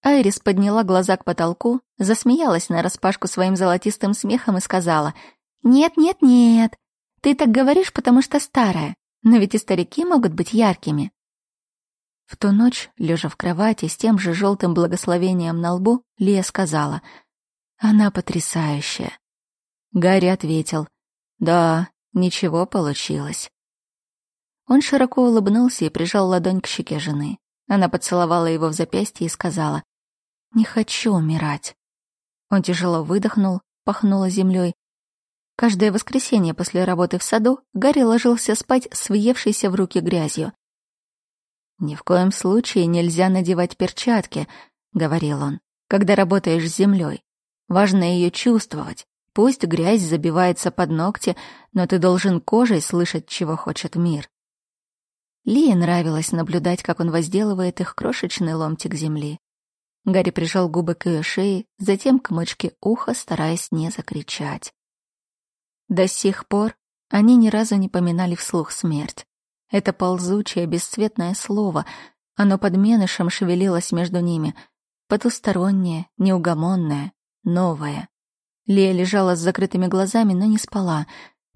Айрис подняла глаза к потолку, засмеялась нараспашку своим золотистым смехом и сказала, «Нет, нет, нет, ты так говоришь, потому что старая, но ведь и старики могут быть яркими». В ту ночь, лежа в кровати с тем же желтым благословением на лбу, Лия сказала, «Она потрясающая». Гарри ответил, «Да, ничего получилось». Он широко улыбнулся и прижал ладонь к щеке жены. Она поцеловала его в запястье и сказала, «Не хочу умирать». Он тяжело выдохнул, пахнуло землей. Каждое воскресенье после работы в саду Гарри ложился спать с въевшейся в руки грязью. «Ни в коем случае нельзя надевать перчатки», — говорил он, «когда работаешь с землей. Важно ее чувствовать. Пусть грязь забивается под ногти, но ты должен кожей слышать, чего хочет мир». Лии нравилось наблюдать, как он возделывает их крошечный ломтик земли. Гарри прижал губы к ее шее, затем к мочке уха, стараясь не закричать. До сих пор они ни разу не поминали вслух смерть. Это ползучее, бесцветное слово. Оно подменышем шевелилось между ними. Потустороннее, неугомонное, новое. Лия лежала с закрытыми глазами, но не спала.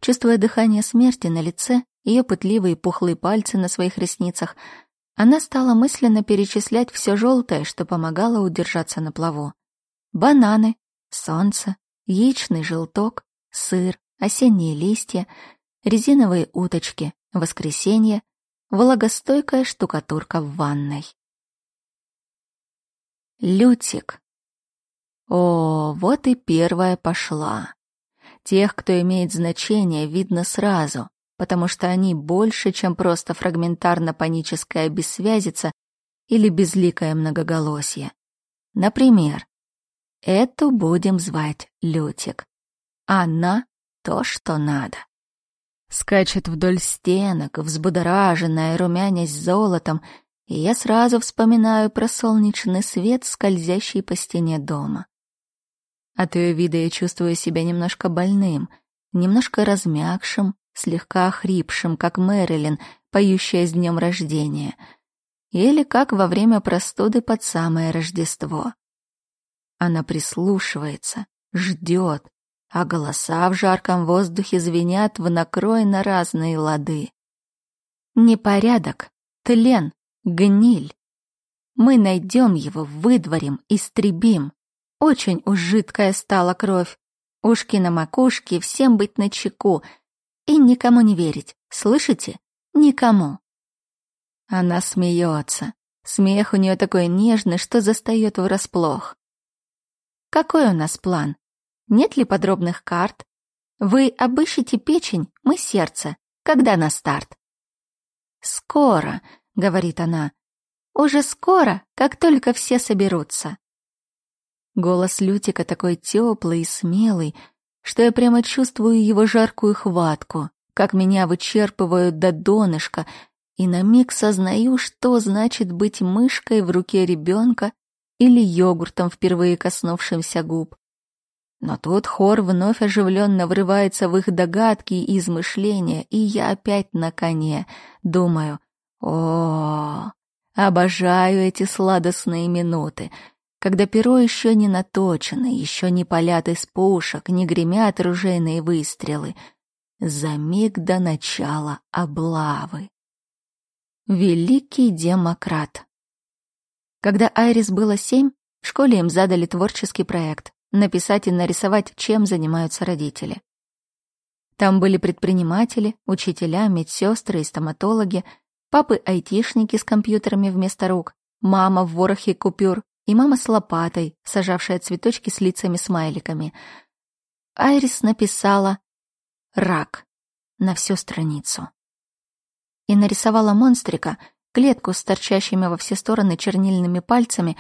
Чувствуя дыхание смерти на лице, ее пытливые пухлые пальцы на своих ресницах, она стала мысленно перечислять все желтое, что помогало удержаться на плаву. Бананы, солнце, яичный желток, сыр, осенние листья, резиновые уточки, воскресенье, влагостойкая штукатурка в ванной. Лютик. О, вот и первая пошла. Тех, кто имеет значение, видно сразу, потому что они больше, чем просто фрагментарно-паническая бессвязица или безликое многоголосие. Например, эту будем звать Лютик. Она — то, что надо. Скачет вдоль стенок, взбудораженная, румянясь золотом, и я сразу вспоминаю про солнечный свет, скользящий по стене дома. От ее вида я чувствую себя немножко больным, немножко размягшим, слегка охрипшим, как Мэрилин, поющая с днем рождения — или как во время простуды под самое Рождество. Она прислушивается, ждет, а голоса в жарком воздухе звенят в накрой на разные лады. Непорядок, тлен, гниль. Мы найдем его, выдворим, истребим. Очень уж жидкая стала кровь. Ушки на макушке, всем быть начеку. И никому не верить, слышите? Никому. Она смеется. Смех у нее такой нежный, что застает врасплох. Какой у нас план? Нет ли подробных карт? Вы обыщите печень, мы сердце. Когда на старт? Скоро, говорит она. Уже скоро, как только все соберутся. Голос Лютика такой теплый и смелый, что я прямо чувствую его жаркую хватку, как меня вычерпывают до донышка, и на миг сознаю, что значит быть мышкой в руке ребенка или йогуртом, впервые коснувшимся губ. Но тут хор вновь оживленно врывается в их догадки и измышления, и я опять на коне. Думаю, о, обожаю эти сладостные минуты, когда перо еще не наточено, еще не палят из пушек, не гремят ружейные выстрелы. За миг до начала облавы. Великий демократ. Когда Айрис было семь, в школе им задали творческий проект — написать и нарисовать, чем занимаются родители. Там были предприниматели, учителя, медсестры и стоматологи, папы-айтишники с компьютерами вместо рук, мама в ворохе купюр и мама с лопатой, сажавшая цветочки с лицами-смайликами. Айрис написала «рак» на всю страницу и нарисовала монстрика, клетку с торчащими во все стороны чернильными пальцами,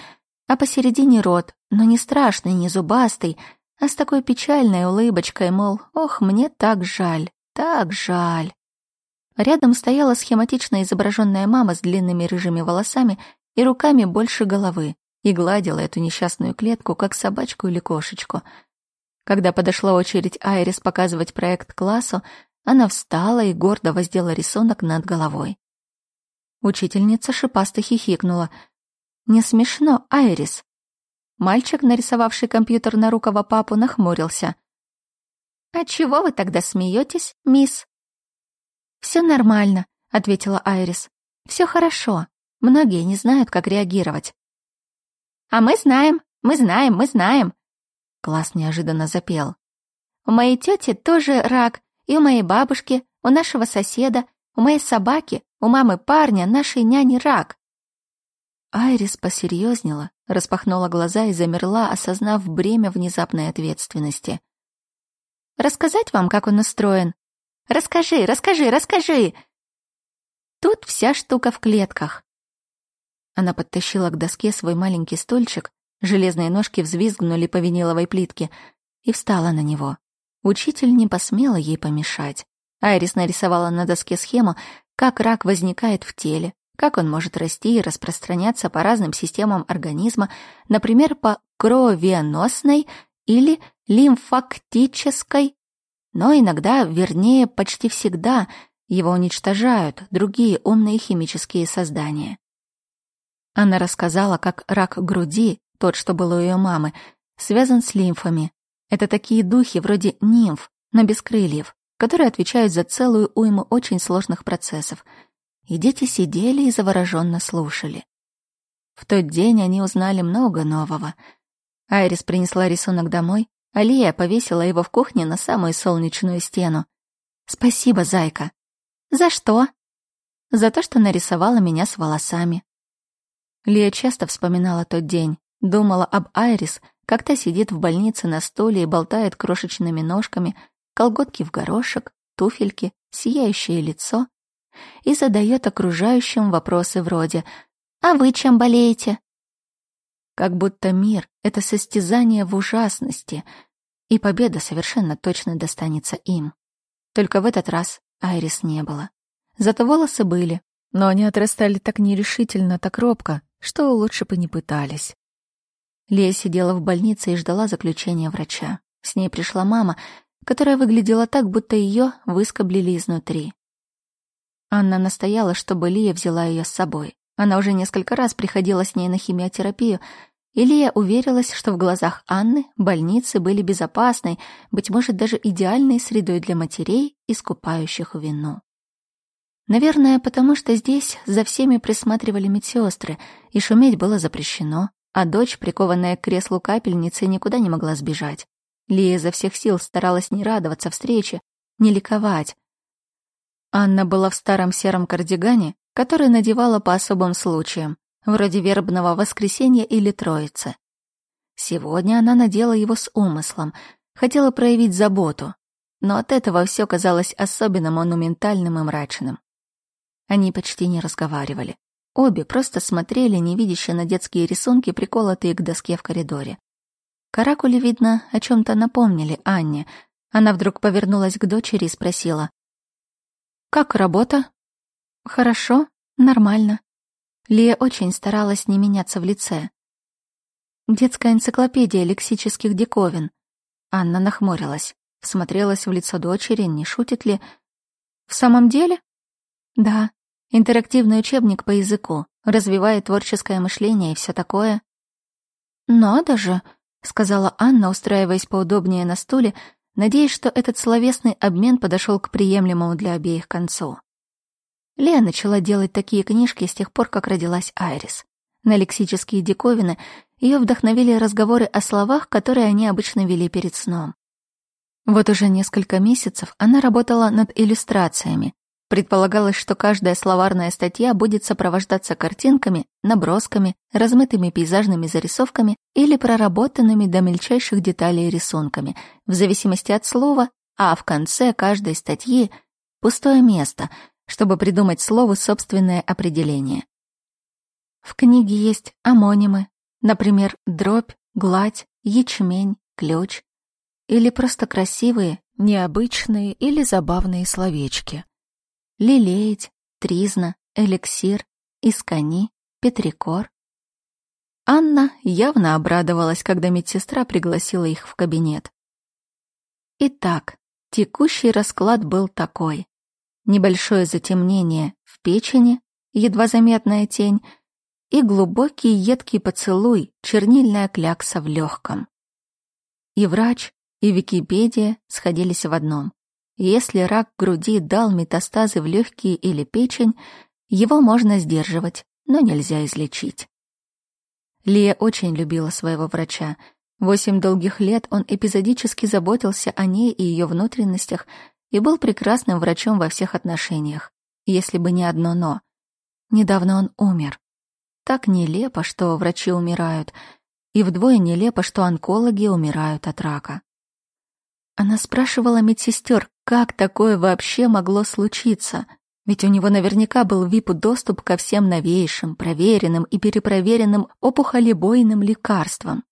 а посередине рот, но не страшный, не зубастый, а с такой печальной улыбочкой, мол, ох, мне так жаль, так жаль. Рядом стояла схематично изображенная мама с длинными рыжими волосами и руками больше головы и гладила эту несчастную клетку, как собачку или кошечку. Когда подошла очередь Айрис показывать проект классу, она встала и гордо воздела рисунок над головой. Учительница шипасто хихикнула. «Не смешно, Айрис». Мальчик, нарисовавший компьютер на рукава папу, нахмурился. «А чего вы тогда смеетесь, мисс?» «Все нормально», — ответила Айрис. «Все хорошо. Многие не знают, как реагировать». «А мы знаем, мы знаем, мы знаем!» Класс неожиданно запел. «У моей тети тоже рак, и у моей бабушки, у нашего соседа, у моей собаки, у мамы парня, нашей няни рак. Айрис посерьезнела, распахнула глаза и замерла, осознав бремя внезапной ответственности. «Рассказать вам, как он устроен? Расскажи, расскажи, расскажи!» Тут вся штука в клетках. Она подтащила к доске свой маленький стульчик, железные ножки взвизгнули по виниловой плитке и встала на него. Учитель не посмела ей помешать. Айрис нарисовала на доске схему, как рак возникает в теле, как он может расти и распространяться по разным системам организма, например, по кровеносной или лимфактической. Но иногда, вернее, почти всегда, его уничтожают другие умные химические создания. Она рассказала, как рак груди, тот, что был у ее мамы, связан с лимфами, это такие духи вроде нимф, но без крыльев, которые отвечают за целую уйму очень сложных процессов. И дети сидели и завороженно слушали. В тот день они узнали много нового. Айрис принесла рисунок домой, Алия повесила его в кухне на самую солнечную стену. «Спасибо, зайка». «За что?» «За то, что нарисовала меня с волосами». Лия часто вспоминала тот день, думала об Айрис, как та сидит в больнице на стуле и болтает крошечными ножками, колготки в горошек, туфельки, сияющее лицо, и задает окружающим вопросы вроде «А вы чем болеете?» Как будто мир — это состязание в ужасности, и победа совершенно точно достанется им. Только в этот раз Айрис не было. Зато волосы были, но они отрастали так нерешительно, так робко, что лучше бы не пытались. Лея сидела в больнице и ждала заключения врача. С ней пришла мама, которая выглядела так, будто ее выскоблили изнутри. Анна настояла, чтобы Лия взяла ее с собой. Она уже несколько раз приходила с ней на химиотерапию, и Лия уверилась, что в глазах Анны больницы были безопасной, быть может, даже идеальной средой для матерей, искупающих вину. Наверное, потому что здесь за всеми присматривали медсестры, и шуметь было запрещено, а дочь, прикованная к креслу капельницы, никуда не могла сбежать. Лия изо всех сил старалась не радоваться встрече, не ликовать. Анна была в старом сером кардигане, который надевала по особым случаям, вроде вербного воскресенья или троицы. Сегодня она надела его с умыслом, хотела проявить заботу, но от этого все казалось особенно монументальным и мрачным. Они почти не разговаривали. Обе просто смотрели, невидяще на детские рисунки, приколотые к доске в коридоре. Каракули, видно, о чем то напомнили Анне. Она вдруг повернулась к дочери и спросила. «Как работа?» «Хорошо, нормально». Лия очень старалась не меняться в лице. «Детская энциклопедия лексических диковин». Анна нахмурилась, всмотрелась в лицо дочери, не шутит ли. «В самом деле?» «Да, интерактивный учебник по языку, развивает творческое мышление и все такое». «Надо же!» — сказала Анна, устраиваясь поудобнее на стуле, надеясь, что этот словесный обмен подошел к приемлемому для обеих концу. Лея начала делать такие книжки с тех пор, как родилась Айрис. На лексические диковины ее вдохновили разговоры о словах, которые они обычно вели перед сном. Вот уже несколько месяцев она работала над иллюстрациями, Предполагалось, что каждая словарная статья будет сопровождаться картинками, набросками, размытыми пейзажными зарисовками или проработанными до мельчайших деталей рисунками, в зависимости от слова, а в конце каждой статьи — пустое место, чтобы придумать слову собственное определение. В книге есть амонимы, например, дробь, гладь, ячмень, ключ, или просто красивые, необычные или забавные словечки лелеять, тризна, эликсир, искани, петрикор. Анна явно обрадовалась, когда медсестра пригласила их в кабинет. Итак, текущий расклад был такой. Небольшое затемнение в печени, едва заметная тень, и глубокий едкий поцелуй, чернильная клякса в легком. И врач, и Википедия сходились в одном. Если рак груди дал метастазы в легкие или печень, его можно сдерживать, но нельзя излечить. Лия очень любила своего врача. Восемь долгих лет он эпизодически заботился о ней и ее внутренностях и был прекрасным врачом во всех отношениях, если бы не одно «но». Недавно он умер. Так нелепо, что врачи умирают, и вдвое нелепо, что онкологи умирают от рака. Она спрашивала медсестер, как такое вообще могло случиться? Ведь у него наверняка был VIP-доступ ко всем новейшим, проверенным и перепроверенным опухолебойным лекарствам.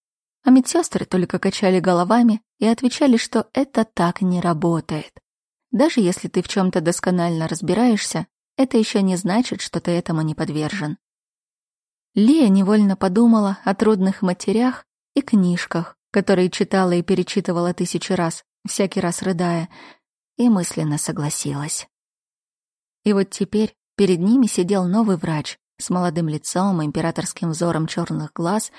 А медсестры только качали головами и отвечали, что это так не работает. Даже если ты в чем-то досконально разбираешься, это еще не значит, что ты этому не подвержен. Лия невольно подумала о трудных матерях и книжках, которые читала и перечитывала тысячи раз, всякий раз рыдая, и мысленно согласилась. И вот теперь перед ними сидел новый врач с молодым лицом, императорским взором черных глаз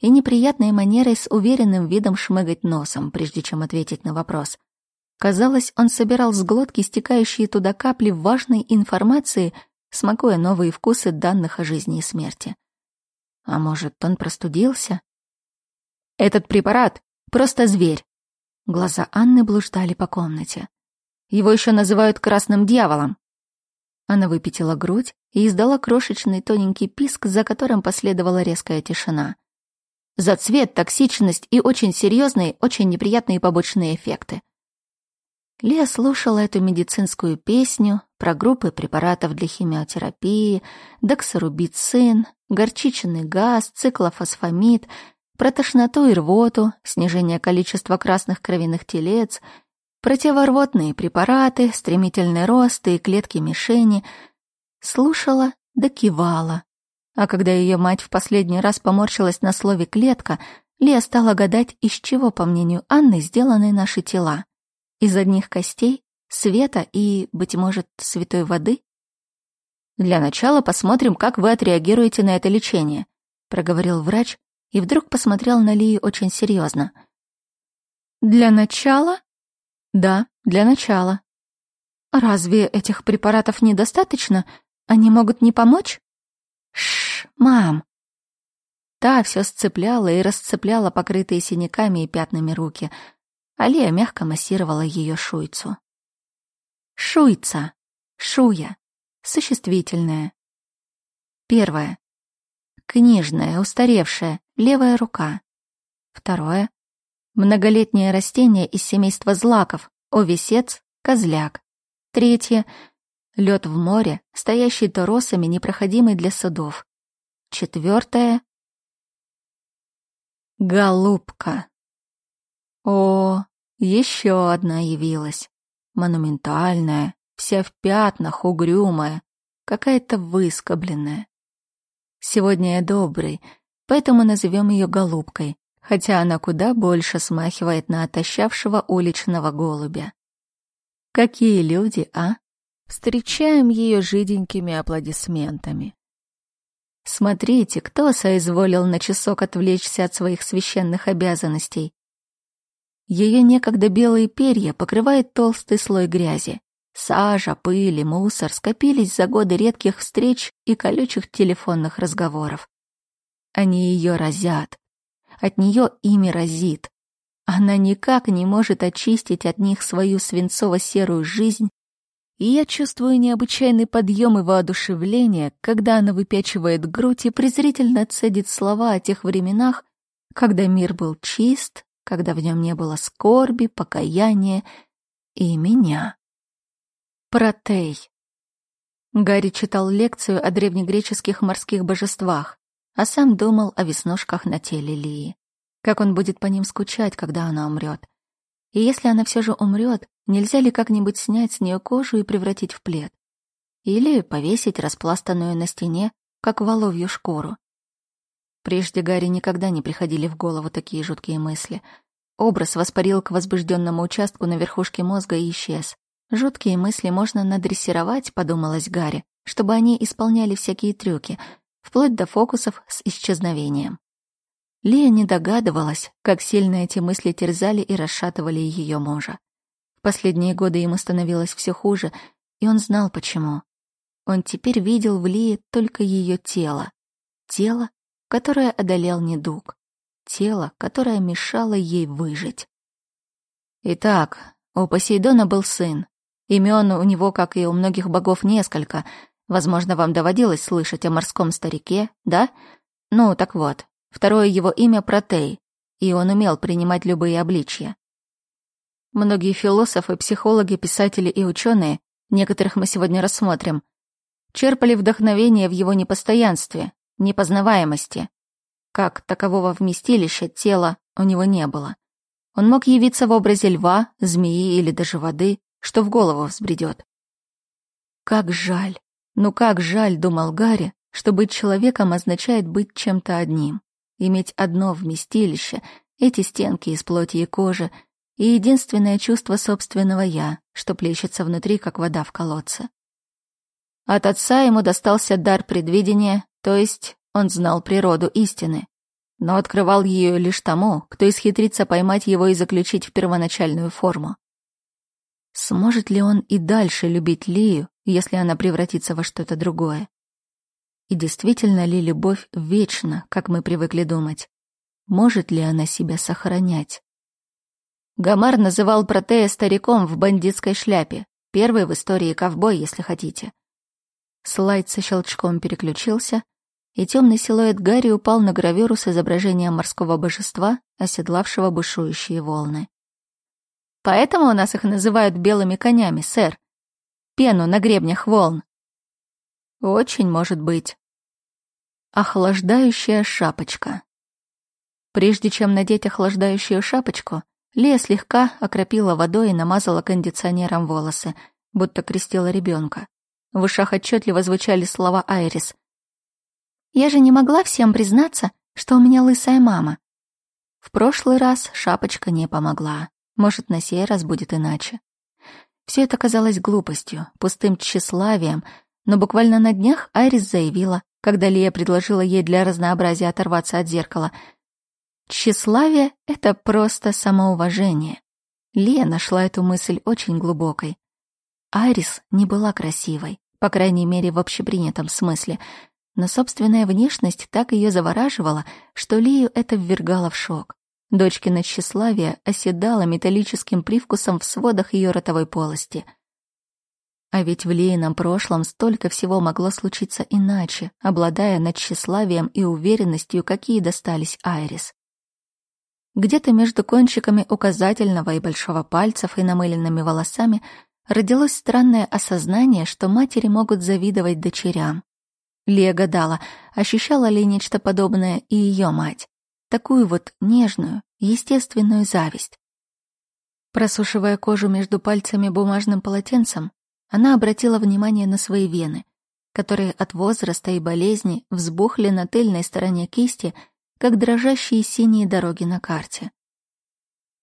и неприятной манерой с уверенным видом шмыгать носом, прежде чем ответить на вопрос. Казалось, он собирал с глотки стекающие туда капли важной информации, смакуя новые вкусы данных о жизни и смерти. А может, он простудился? «Этот препарат — просто зверь», Глаза Анны блуждали по комнате. Его еще называют красным дьяволом. Она выпятила грудь и издала крошечный тоненький писк, за которым последовала резкая тишина. За цвет, токсичность и очень серьезные, очень неприятные побочные эффекты. Лия слушала эту медицинскую песню про группы препаратов для химиотерапии, доксорубицин, горчичный газ, циклофосфамид, про тошноту и рвоту, снижение количества красных кровяных телец, противорвотные препараты, стремительный рост и клетки мишени. Слушала да кивала. А когда ее мать в последний раз поморщилась на слове «клетка», Лия стала гадать, из чего, по мнению Анны, сделаны наши тела. Из одних костей, света и, быть может, святой воды? Для начала посмотрим, как вы отреагируете на это лечение, проговорил врач и вдруг посмотрел на Лию очень серьезно. Для начала? Да, для начала. Разве этих препаратов недостаточно? Они могут не помочь? Шш, мам. Та все сцепляла и расцепляла покрытые синяками и пятнами руки — Алия мягко массировала ее шуйцу. Шуйца. Шуя. Существительное. Первое. Книжная, устаревшая, левая рука. Второе. Многолетнее растение из семейства злаков, овесец, козляк. Третье. Лед в море, стоящий торосами, непроходимый для судов. Четвертое. Голубка. О, еще одна явилась. Монументальная, вся в пятнах, угрюмая, какая-то выскобленная. Сегодня я добрый, поэтому назовем ее голубкой, хотя она куда больше смахивает на отощавшего уличного голубя. Какие люди, а? Встречаем ее жиденькими аплодисментами. Смотрите, кто соизволил на часок отвлечься от своих священных обязанностей ее некогда белые перья покрывает толстый слой грязи. Сажа, пыль и мусор скопились за годы редких встреч и колючих телефонных разговоров. Они ее разят. От нее ими разит. Она никак не может очистить от них свою свинцово-серую жизнь, и я чувствую необычайный подъем и воодушевление, когда она выпячивает грудь и презрительно цедит слова о тех временах, когда мир был чист, когда в нем не было скорби, покаяния и меня. Протей. Гарри читал лекцию о древнегреческих морских божествах, а сам думал о веснушках на теле Лии. Как он будет по ним скучать, когда она умрет. И если она все же умрет, нельзя ли как-нибудь снять с нее кожу и превратить в плед? Или повесить распластанную на стене, как воловью шкуру? Прежде Гарри никогда не приходили в голову такие жуткие мысли. Образ воспарил к возбужденному участку на верхушке мозга и исчез. Жуткие мысли можно надрессировать, подумалось Гарри, чтобы они исполняли всякие трюки, вплоть до фокусов с исчезновением. Лия не догадывалась, как сильно эти мысли терзали и расшатывали ее мужа. В последние годы ему становилось все хуже, и он знал почему. Он теперь видел в Лии только ее тело. Тело, которое одолел недуг, тело, которое мешало ей выжить. Итак, у Посейдона был сын. Имен у него, как и у многих богов, несколько. Возможно, вам доводилось слышать о морском старике, да? Ну, так вот, второе его имя Протей, и он умел принимать любые обличья. Многие философы, психологи, писатели и ученые, некоторых мы сегодня рассмотрим, черпали вдохновение в его непостоянстве, непознаваемости. Как такового вместилища тела у него не было. Он мог явиться в образе льва, змеи или даже воды, что в голову взбредет. Как жаль, ну как жаль, думал Гарри, что быть человеком означает быть чем-то одним, иметь одно вместилище, эти стенки из плоти и кожи, и единственное чувство собственного «я», что плещется внутри, как вода в колодце. От отца ему достался дар предвидения, то есть он знал природу истины, но открывал ее лишь тому, кто исхитрится поймать его и заключить в первоначальную форму. Сможет ли он и дальше любить Лию, если она превратится во что-то другое? И действительно ли любовь вечна, как мы привыкли думать? Может ли она себя сохранять? Гомер называл Протея стариком в бандитской шляпе. Первый в истории ковбой, если хотите. Слайд со щелчком переключился, и темный силуэт Гарри упал на гравюру с изображением морского божества, оседлавшего бушующие волны. «Поэтому у нас их называют белыми конями, сэр. Пену на гребнях волн». «Очень может быть». Охлаждающая шапочка. Прежде чем надеть охлаждающую шапочку, Лия слегка окропила водой и намазала кондиционером волосы, будто крестила ребенка. В ушах отчетливо звучали слова Айрис. «Я же не могла всем признаться, что у меня лысая мама». В прошлый раз шапочка не помогла. Может, на сей раз будет иначе. Все это казалось глупостью, пустым тщеславием, но буквально на днях Айрис заявила, когда Лия предложила ей для разнообразия оторваться от зеркала. Тщеславие — это просто самоуважение. Лия нашла эту мысль очень глубокой. Айрис не была красивой, по крайней мере, в общепринятом смысле, но собственная внешность так ее завораживала, что Лию это ввергало в шок. Дочкино тщеславие оседало металлическим привкусом в сводах ее ротовой полости. А ведь в Лейном прошлом столько всего могло случиться иначе, обладая над тщеславием и уверенностью, какие достались Айрис. Где-то между кончиками указательного и большого пальцев и намыленными волосами родилось странное осознание, что матери могут завидовать дочерям. Лия гадала, ощущала ли нечто подобное и ее мать такую вот нежную, естественную зависть. Просушивая кожу между пальцами бумажным полотенцем, она обратила внимание на свои вены, которые от возраста и болезни взбухли на тыльной стороне кисти, как дрожащие синие дороги на карте.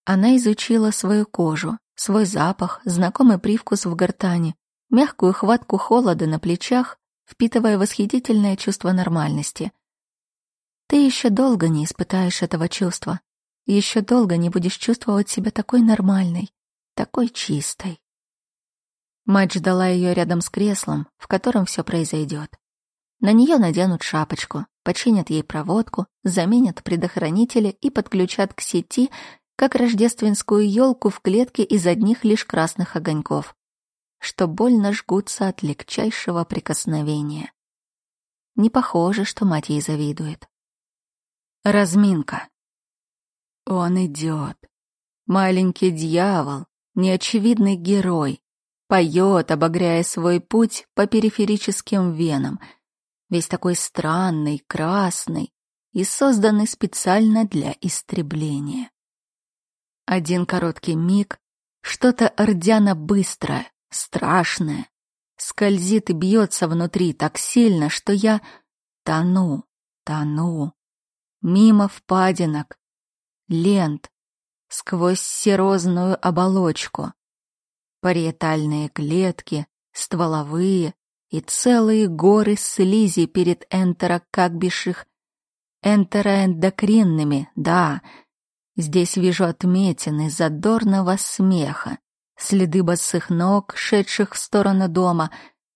Она изучила свою кожу, свой запах, знакомый привкус в гортани, мягкую хватку холода на плечах, впитывая восхитительное чувство нормальности — ты еще долго не испытаешь этого чувства. Еще долго не будешь чувствовать себя такой нормальной, такой чистой. Мать ждала ее рядом с креслом, в котором все произойдет. На нее наденут шапочку, починят ей проводку, заменят предохранители и подключат к сети, как рождественскую елку в клетке из одних лишь красных огоньков, что больно жгутся от легчайшего прикосновения. Не похоже, что мать ей завидует. Разминка. Он идет. Маленький дьявол, неочевидный герой, поет, обогряя свой путь по периферическим венам, весь такой странный, красный и созданный специально для истребления. Один короткий миг, что-то ордяно быстрое, страшное, скользит и бьется внутри так сильно, что я тону, тону, мимо впадинок, лент, сквозь серозную оболочку, париетальные клетки, стволовые и целые горы слизи перед энтерокакбиших энтероэндокринными, да. Здесь вижу отметины задорного смеха, следы босых ног, шедших в сторону дома.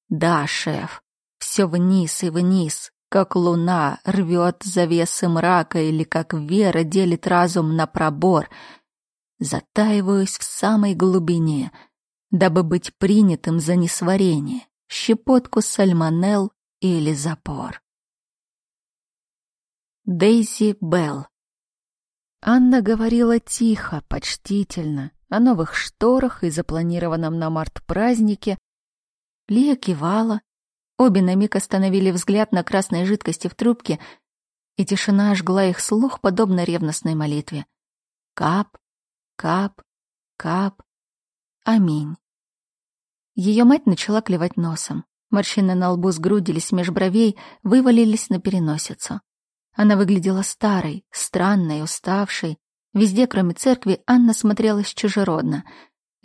Да, шеф, все вниз и вниз, как луна рвет завесы мрака или как вера делит разум на пробор. Затаиваюсь в самой глубине, дабы быть принятым за несварение, щепотку сальмонелл или запор. Дейзи Белл Анна говорила тихо, почтительно, о новых шторах и запланированном на март празднике. Лия кивала, Обе на миг остановили взгляд на красной жидкости в трубке, и тишина жгла их слух, подобно ревностной молитве. Кап, кап, кап, аминь. Ее мать начала клевать носом. Морщины на лбу сгрудились меж бровей, вывалились на переносицу. Она выглядела старой, странной, уставшей. Везде, кроме церкви, Анна смотрелась чужеродно.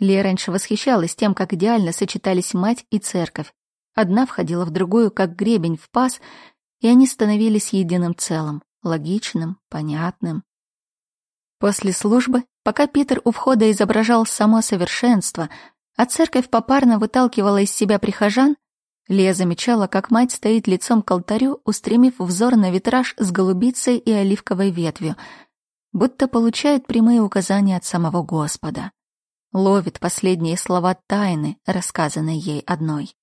Лия раньше восхищалась тем, как идеально сочетались мать и церковь. Одна входила в другую, как гребень в паз, и они становились единым целым, логичным, понятным. После службы, пока Питер у входа изображал само совершенство, а церковь попарно выталкивала из себя прихожан, Лия замечала, как мать стоит лицом к алтарю, устремив взор на витраж с голубицей и оливковой ветвью. будто получает прямые указания от самого Господа. Ловит последние слова тайны, рассказанной ей одной.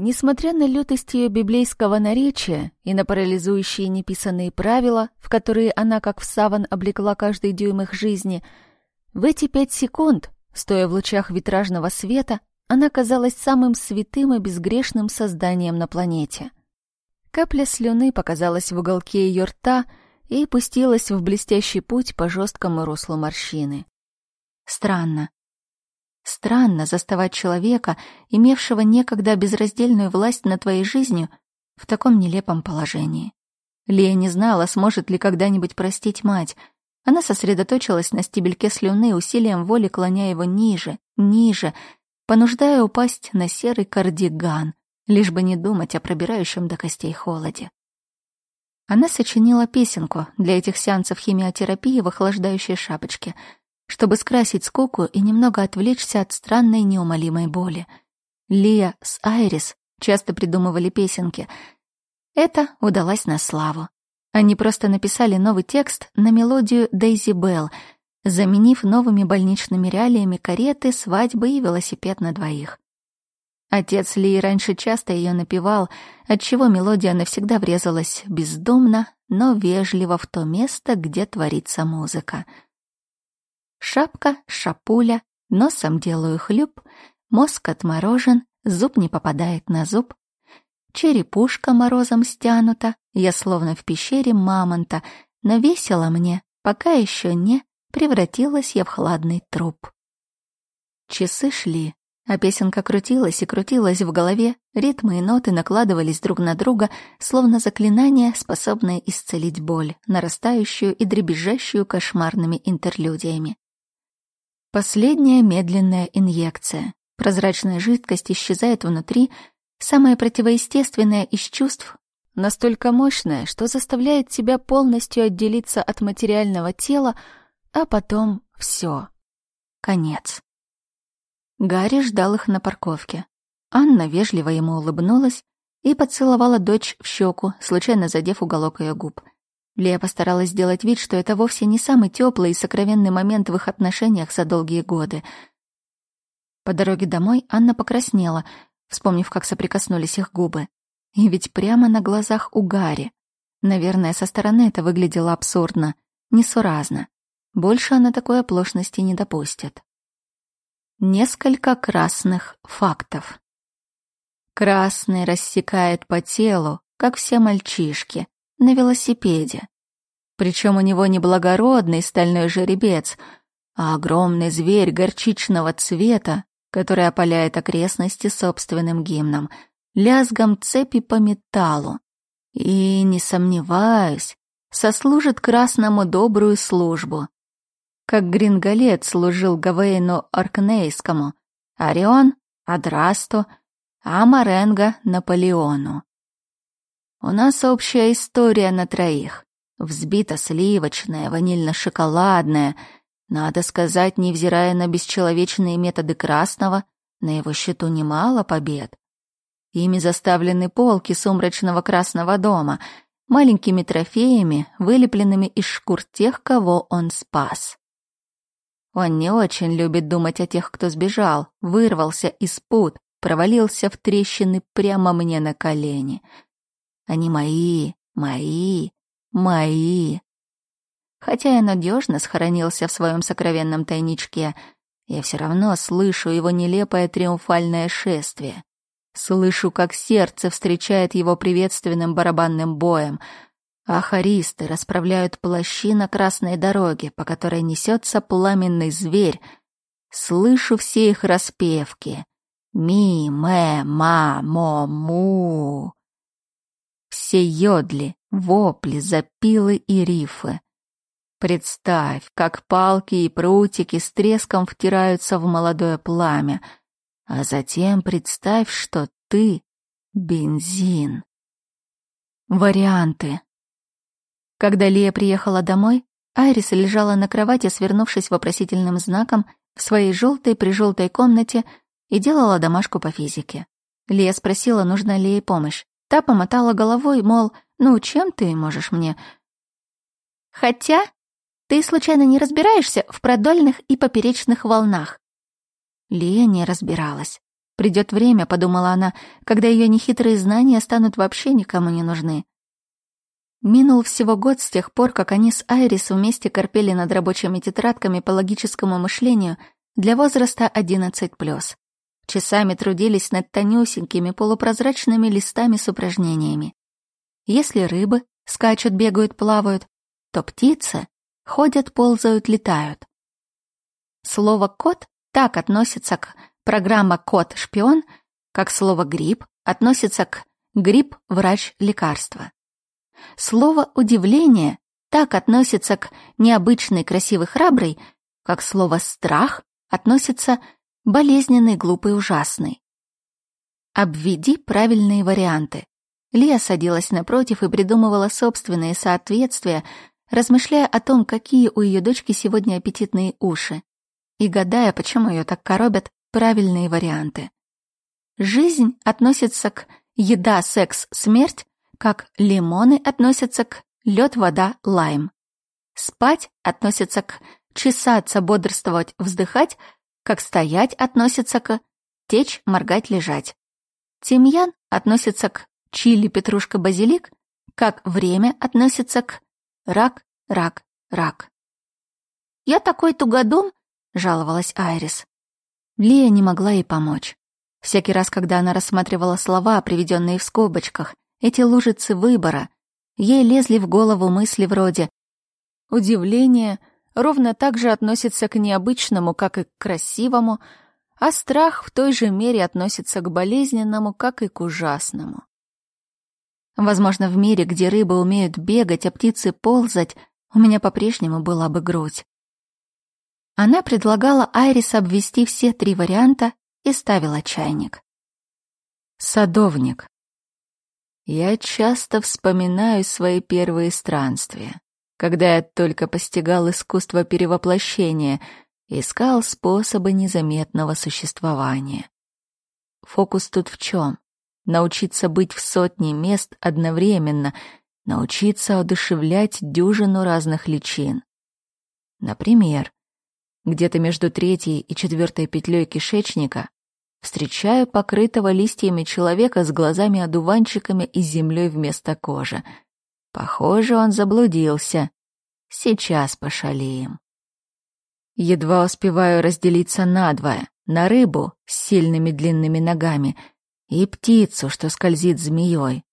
Несмотря на лютость ее библейского наречия и на парализующие неписанные правила, в которые она как в саван облекла каждый дюйм их жизни, в эти пять секунд, стоя в лучах витражного света, она казалась самым святым и безгрешным созданием на планете. Капля слюны показалась в уголке ее рта и пустилась в блестящий путь по жесткому руслу морщины. Странно. Странно заставать человека, имевшего некогда безраздельную власть над твоей жизнью, в таком нелепом положении. Лия не знала, сможет ли когда-нибудь простить мать. Она сосредоточилась на стебельке слюны, усилием воли клоня его ниже, ниже, понуждая упасть на серый кардиган, лишь бы не думать о пробирающем до костей холоде. Она сочинила песенку для этих сеансов химиотерапии в охлаждающей шапочке, чтобы скрасить скуку и немного отвлечься от странной неумолимой боли. Лия с Айрис часто придумывали песенки. Это удалось на славу. Они просто написали новый текст на мелодию Дейзи Белл — заменив новыми больничными реалиями кареты, свадьбы и велосипед на двоих. Отец Ли раньше часто ее напевал, отчего мелодия навсегда врезалась бездомно, но вежливо в то место, где творится музыка. Шапка, шапуля, носом делаю хлюп, мозг отморожен, зуб не попадает на зуб, черепушка морозом стянута, я словно в пещере мамонта, но весело мне, пока еще не превратилась я в хладный труп. Часы шли, а песенка крутилась и крутилась в голове, ритмы и ноты накладывались друг на друга, словно заклинания, способные исцелить боль, нарастающую и дребезжащую кошмарными интерлюдиями. Последняя медленная инъекция. Прозрачная жидкость исчезает внутри, самое противоестественное из чувств, настолько мощное, что заставляет тебя полностью отделиться от материального тела, а потом все. Конец. Гарри ждал их на парковке. Анна вежливо ему улыбнулась и поцеловала дочь в щеку, случайно задев уголок ее губ. Лея постаралась сделать вид, что это вовсе не самый теплый и сокровенный момент в их отношениях за долгие годы. По дороге домой Анна покраснела, вспомнив, как соприкоснулись их губы. И ведь прямо на глазах у Гарри. Наверное, со стороны это выглядело абсурдно, несуразно. Больше она такой оплошности не допустит. Несколько красных фактов. Красный рассекает по телу, как все мальчишки, на велосипеде. Причем у него не благородный стальной жеребец, а огромный зверь горчичного цвета, который опаляет окрестности собственным гимном, лязгом цепи по металлу. И, не сомневаюсь, сослужит красному добрую службу как Гринголет служил Гавейну Аркнейскому, Орион — Адрасту, а Маренго — Наполеону. У нас общая история на троих. Взбито-сливочная, ванильно-шоколадная. Надо сказать, невзирая на бесчеловечные методы Красного, на его счету немало побед. Ими заставлены полки сумрачного Красного дома, маленькими трофеями, вылепленными из шкур тех, кого он спас. Он не очень любит думать о тех, кто сбежал, вырвался из пут, провалился в трещины прямо мне на колени. Они мои, мои, мои. Хотя я надежно схоронился в своем сокровенном тайничке, я все равно слышу его нелепое триумфальное шествие. Слышу, как сердце встречает его приветственным барабанным боем — а хористы расправляют плащи на красной дороге, по которой несется пламенный зверь. Слышу все их распевки. Ми, мэ, ма, мо, му. Все йодли, вопли, запилы и рифы. Представь, как палки и прутики с треском втираются в молодое пламя, а затем представь, что ты — бензин. Варианты. Когда Лия приехала домой, Айрис лежала на кровати, свернувшись вопросительным знаком в своей желтой прижелтой комнате и делала домашку по физике. Лия спросила, нужна ли ей помощь. Та помотала головой, мол, ну чем ты можешь мне? Хотя Ты случайно не разбираешься в продольных и поперечных волнах?» Лия не разбиралась. Придет время, подумала она, когда ее нехитрые знания станут вообще никому не нужны. Минул всего год с тех пор, как они с Айрис вместе корпели над рабочими тетрадками по логическому мышлению для возраста 11+. Часами трудились над тонюсенькими полупрозрачными листами с упражнениями. Если рыбы скачут, бегают, плавают, то птицы ходят, ползают, летают. Слово «кот» так относится к Программа «Кот-шпион», как слово «грипп», относится к «грипп, врач, лекарство». Слово «удивление» так относится к необычный, красивый, храбрый, как слово «страх» относится болезненный, глупый, ужасный. Обведи правильные варианты. Лия садилась напротив и придумывала собственные соответствия, размышляя о том, какие у ее дочки сегодня аппетитные уши, и гадая, почему ее так коробят правильные варианты. Жизнь относится к еда, секс, смерть, как лимоны относятся к лед, вода, лайм. Спать относится к чесаться, бодрствовать, вздыхать, как стоять относится к течь, моргать, лежать. Тимьян относится к чили, петрушка, базилик, как время относится к рак, рак, рак. «Я такой тугодум», — жаловалась Айрис. Лия не могла ей помочь. Всякий раз, когда она рассматривала слова, приведенные в скобочках, эти лужицы выбора, ей лезли в голову мысли вроде «Удивление ровно так же относится к необычному, как и к красивому, а страх в той же мере относится к болезненному, как и к ужасному». Возможно, в мире, где рыбы умеют бегать, а птицы ползать, у меня по-прежнему была бы грудь. Она предлагала Айрис обвести все три варианта и ставила чайник. Садовник. Я часто вспоминаю свои первые странствия, когда я только постигал искусство перевоплощения, искал способы незаметного существования. Фокус тут в чем? Научиться быть в сотне мест одновременно, научиться одушевлять дюжину разных личин. Например, где-то между третьей и четвертой петлей кишечника встречаю покрытого листьями человека с глазами-одуванчиками и землей вместо кожи. Похоже, он заблудился. Сейчас пошалеем. Едва успеваю разделиться надвое, на рыбу с сильными длинными ногами и птицу, что скользит змеей.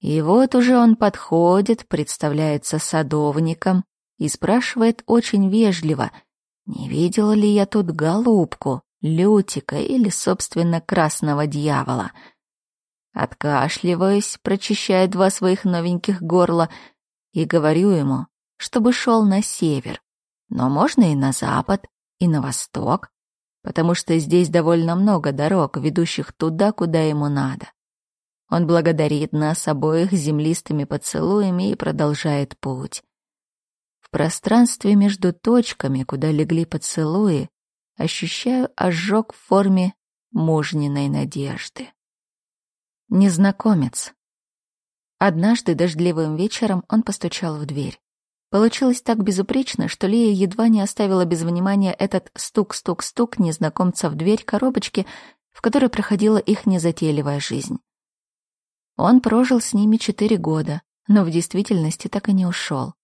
И вот уже он подходит, представляется садовником и спрашивает очень вежливо — не видела ли я тут голубку, лютика или, собственно, красного дьявола? Откашливаюсь, прочищая два своих новеньких горла, и говорю ему, чтобы шел на север. Но можно и на запад, и на восток, потому что здесь довольно много дорог, ведущих туда, куда ему надо. Он благодарит нас обоих землистыми поцелуями и продолжает путь пространстве между точками, куда легли поцелуи, ощущаю ожог в форме мужниной надежды. Незнакомец. Однажды дождливым вечером он постучал в дверь. Получилось так безупречно, что Лия едва не оставила без внимания этот стук-стук-стук незнакомца в дверь коробочки, в которой проходила их незатейливая жизнь. Он прожил с ними четыре года, но в действительности так и не ушел.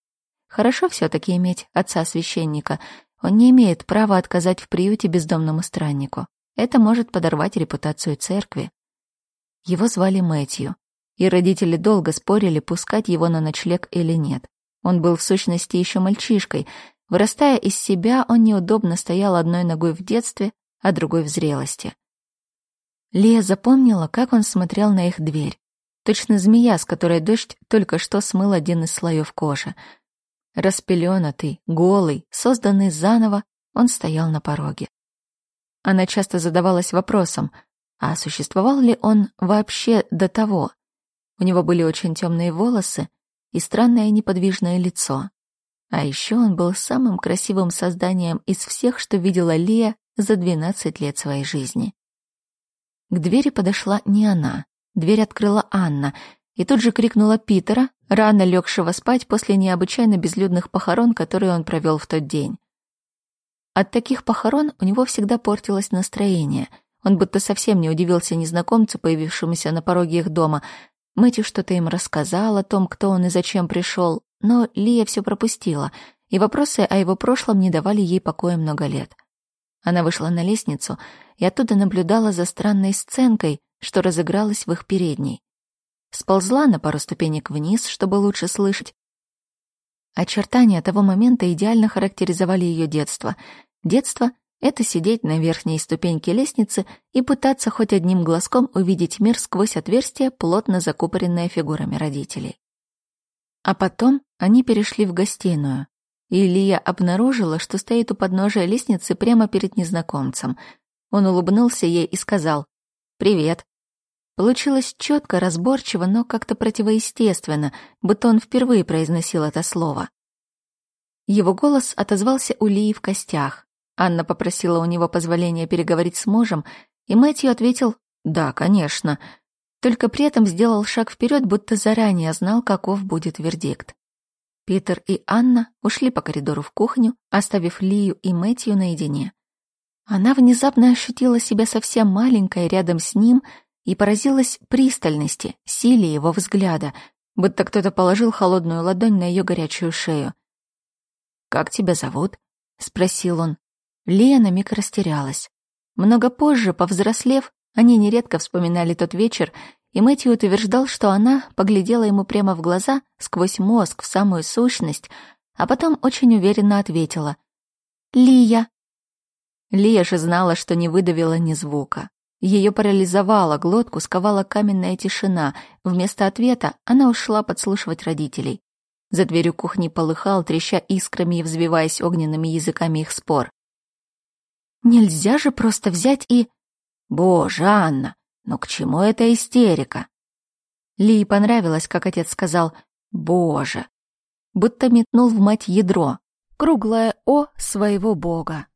Хорошо все-таки иметь отца-священника. Он не имеет права отказать в приюте бездомному страннику. Это может подорвать репутацию церкви. Его звали Мэтью, и родители долго спорили, пускать его на ночлег или нет. Он был в сущности еще мальчишкой. Вырастая из себя, он неудобно стоял одной ногой в детстве, а другой в зрелости. Лия запомнила, как он смотрел на их дверь. Точно змея, с которой дождь только что смыл один из слоев кожи — Распеленатый, голый, созданный заново, он стоял на пороге. Она часто задавалась вопросом, а существовал ли он вообще до того? У него были очень темные волосы и странное неподвижное лицо. А еще он был самым красивым созданием из всех, что видела Лия за 12 лет своей жизни. К двери подошла не она. Дверь открыла Анна и тут же крикнула Питера, рано легшего спать после необычайно безлюдных похорон, которые он провел в тот день. От таких похорон у него всегда портилось настроение. Он будто совсем не удивился незнакомцу, появившемуся на пороге их дома. Мэтью что-то им рассказал о том, кто он и зачем пришел, но Лия все пропустила, и вопросы о его прошлом не давали ей покоя много лет. Она вышла на лестницу и оттуда наблюдала за странной сценкой, что разыгралась в их передней. Сползла на пару ступенек вниз, чтобы лучше слышать. Очертания того момента идеально характеризовали ее детство. Детство — это сидеть на верхней ступеньке лестницы и пытаться хоть одним глазком увидеть мир сквозь отверстие, плотно закупоренное фигурами родителей. А потом они перешли в гостиную, и Илья обнаружила, что стоит у подножия лестницы прямо перед незнакомцем. Он улыбнулся ей и сказал «Привет». Получилось четко, разборчиво, но как-то противоестественно, будто он впервые произносил это слово. Его голос отозвался у Лии в костях. Анна попросила у него позволения переговорить с мужем, и Мэтью ответил «Да, конечно», только при этом сделал шаг вперед, будто заранее знал, каков будет вердикт. Питер и Анна ушли по коридору в кухню, оставив Лию и Мэтью наедине. Она внезапно ощутила себя совсем маленькой рядом с ним и поразилась пристальности, силе его взгляда, будто кто-то положил холодную ладонь на ее горячую шею. «Как тебя зовут?» — спросил он. Лия на миг растерялась. Много позже, повзрослев, они нередко вспоминали тот вечер и Мэтью утверждал, что она поглядела ему прямо в глаза, сквозь мозг, в самую сущность, а потом очень уверенно ответила «Лия». Лия же знала, что не выдавила ни звука. Ее парализовала, глотку сковала каменная тишина. Вместо ответа она ушла подслушивать родителей. За дверью кухни полыхал, треща искрами и взвиваясь огненными языками их спор. «Нельзя же просто взять и...» «Боже, Анна, но к чему эта истерика? Ли понравилось, как отец сказал «Боже!» Будто метнул в мать ядро, круглое «О» своего бога.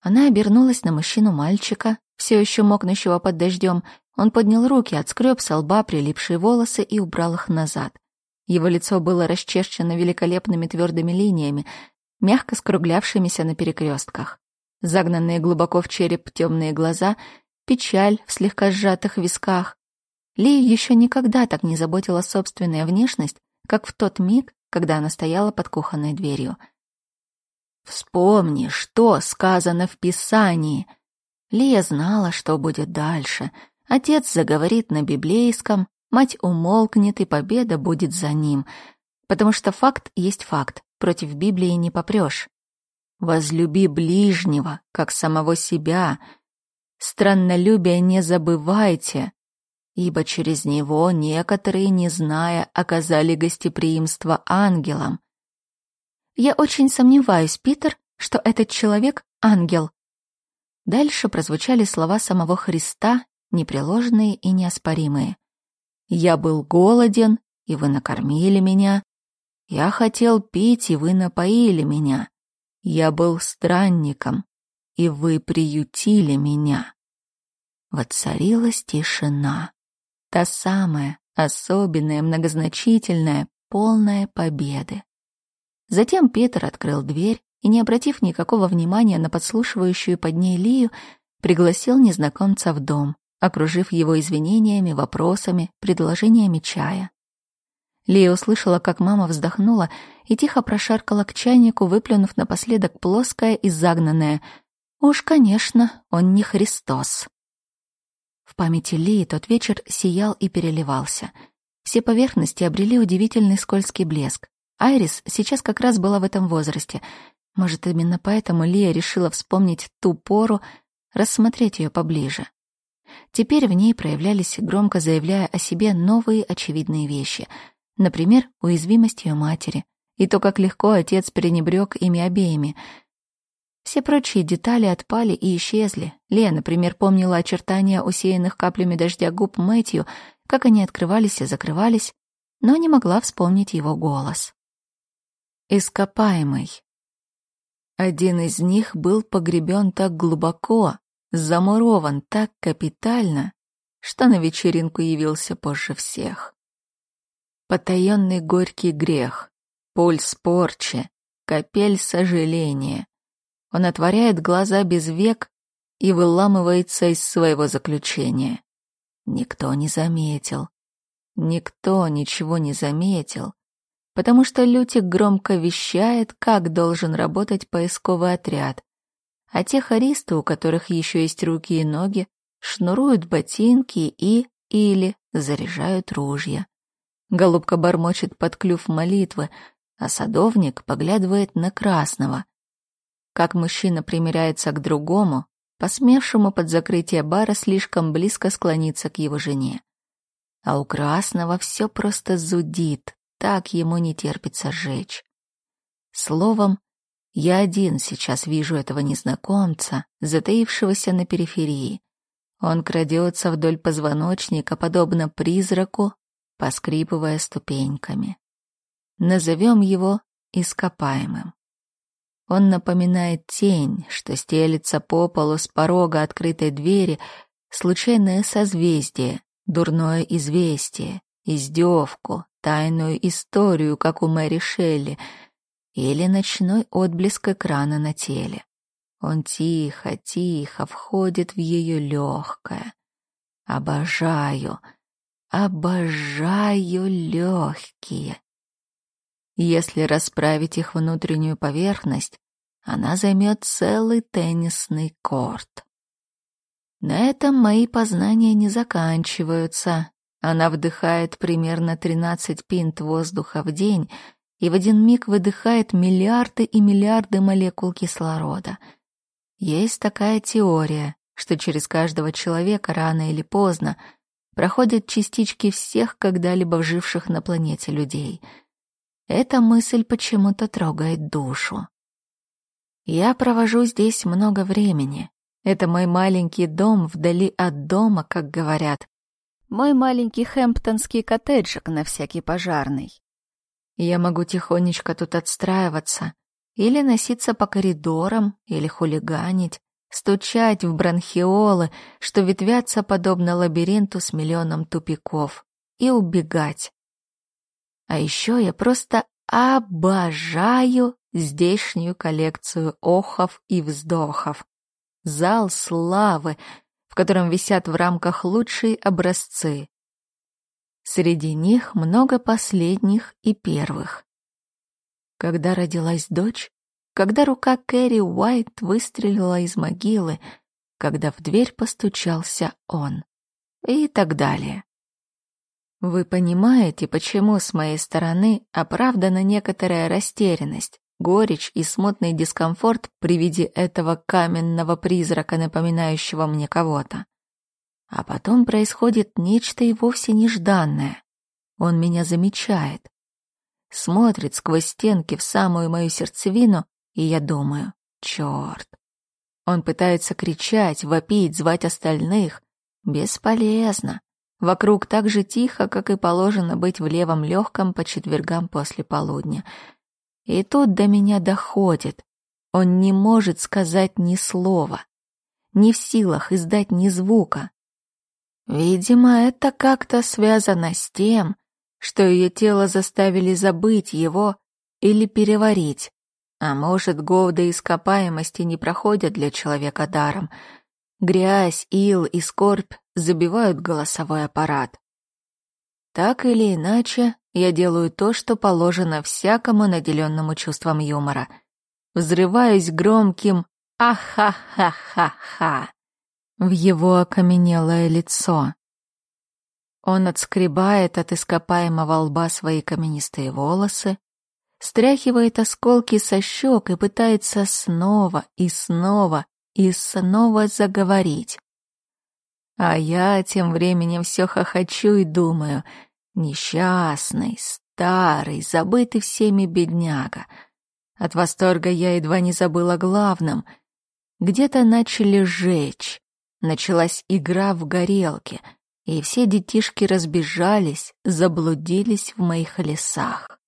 Она обернулась на мужчину-мальчика, все еще мокнущего под дождем. Он поднял руки, отскреб со лба прилипшие волосы и убрал их назад. Его лицо было расчерчено великолепными твердыми линиями, мягко скруглявшимися на перекрестках. Загнанные глубоко в череп темные глаза печаль в слегка сжатых висках. Ли еще никогда так не заботила собственная внешность, как в тот миг, когда она стояла под кухонной дверью. «Вспомни, что сказано в Писании!» Лия знала, что будет дальше. Отец заговорит на библейском, мать умолкнет, и победа будет за ним. Потому что факт есть факт, против Библии не попрешь. «Возлюби ближнего, как самого себя», Страннолюбие не забывайте, ибо через него некоторые, не зная, оказали гостеприимство ангелам. Я очень сомневаюсь, Питер, что этот человек — ангел. Дальше прозвучали слова самого Христа, непреложные и неоспоримые. «Я был голоден, и вы накормили меня. Я хотел пить, и вы напоили меня. Я был странником, и вы приютили меня. Воцарилась тишина. Та самая, особенная, многозначительная, полная победы. Затем Петр открыл дверь и, не обратив никакого внимания на подслушивающую под ней Лию, пригласил незнакомца в дом, окружив его извинениями, вопросами, предложениями чая. Лия услышала, как мама вздохнула и тихо прошаркала к чайнику, выплюнув напоследок плоское и загнанное Уж, конечно, он не Христос. В памяти Лии тот вечер сиял и переливался. Все поверхности обрели удивительный скользкий блеск. Айрис сейчас как раз была в этом возрасте. Может, именно поэтому Лия решила вспомнить ту пору, рассмотреть ее поближе. Теперь в ней проявлялись, громко заявляя о себе, новые очевидные вещи. Например, уязвимость ее матери и то, как легко отец пренебрег ими обеими — все прочие детали отпали и исчезли. Лея, например, помнила очертания усеянных каплями дождя губ Мэтью, как они открывались и закрывались, но не могла вспомнить его голос. Ископаемый. Один из них был погребен так глубоко, замурован так капитально, что на вечеринку явился позже всех. Потаенный горький грех, пульс порчи, капель сожаления. Он отворяет глаза без век и выламывается из своего заключения. Никто не заметил. Никто ничего не заметил, потому что Лютик громко вещает, как должен работать поисковый отряд, а те хористы, у которых еще есть руки и ноги, шнуруют ботинки и или заряжают ружья. Голубка бормочет под клюв молитвы, а садовник поглядывает на красного. Как мужчина примиряется к другому, посмевшему под закрытие бара слишком близко склониться к его жене. А у красного все просто зудит, так ему не терпится сжечь. Словом, я один сейчас вижу этого незнакомца, затаившегося на периферии. Он крадется вдоль позвоночника, подобно призраку, поскрипывая ступеньками. Назовем его ископаемым. Он напоминает тень, что стелится по полу с порога открытой двери, случайное созвездие, дурное известие, издевку, тайную историю, как у Мэри Шелли, или ночной отблеск экрана на теле. Он тихо-тихо входит в ее легкое. Обожаю, обожаю легкие. Если расправить их внутреннюю поверхность, она займет целый теннисный корт. На этом мои познания не заканчиваются. Она вдыхает примерно 13 пинт воздуха в день и в один миг выдыхает миллиарды и миллиарды молекул кислорода — есть такая теория, что через каждого человека рано или поздно проходят частички всех когда-либо живших на планете людей. Эта мысль почему-то трогает душу. Я провожу здесь много времени. Это мой маленький дом вдали от дома, как говорят. Мой маленький хэмптонский коттеджик на всякий пожарный. Я могу тихонечко тут отстраиваться, или носиться по коридорам, или хулиганить, стучать в бронхиолы, что ветвятся подобно лабиринту с миллионом тупиков, и убегать. А еще я просто обожаю здешнюю коллекцию охов и вздохов. Зал славы, в котором висят в рамках лучшие образцы. Среди них много последних и первых. Когда родилась дочь, когда рука Кэрри Уайт выстрелила из могилы, когда в дверь постучался он и так далее. Вы понимаете, почему с моей стороны оправдана некоторая растерянность, горечь и смутный дискомфорт при виде этого каменного призрака, напоминающего мне кого-то. А потом происходит нечто и вовсе нежданное. Он меня замечает смотрит сквозь стенки в самую мою сердцевину, и я думаю, черт. Он пытается кричать, вопить, звать остальных. Бесполезно. Вокруг так же тихо, как и положено быть в левом легком по четвергам после полудня. И тут до меня доходит. Он не может сказать ни слова. Не в силах издать ни звука. Видимо, это как-то связано с тем, что ее тело заставили забыть его или переварить. А может, говда ископаемости не проходят для человека даром. Грязь, ил и скорбь забивают голосовой аппарат. Так или иначе, я делаю то, что положено всякому наделенному чувством юмора. Взрываюсь громким «Ахахахаха» в его окаменелое лицо. Он отскребает от ископаемого лба свои каменистые волосы, стряхивает осколки со щек и пытается снова и снова и снова заговорить. А я тем временем все хохочу и думаю, несчастный, старый, забытый всеми бедняга. От восторга я едва не забыла главном. Где-то начали жечь, началась игра в горелке — и все детишки разбежались, заблудились в моих лесах.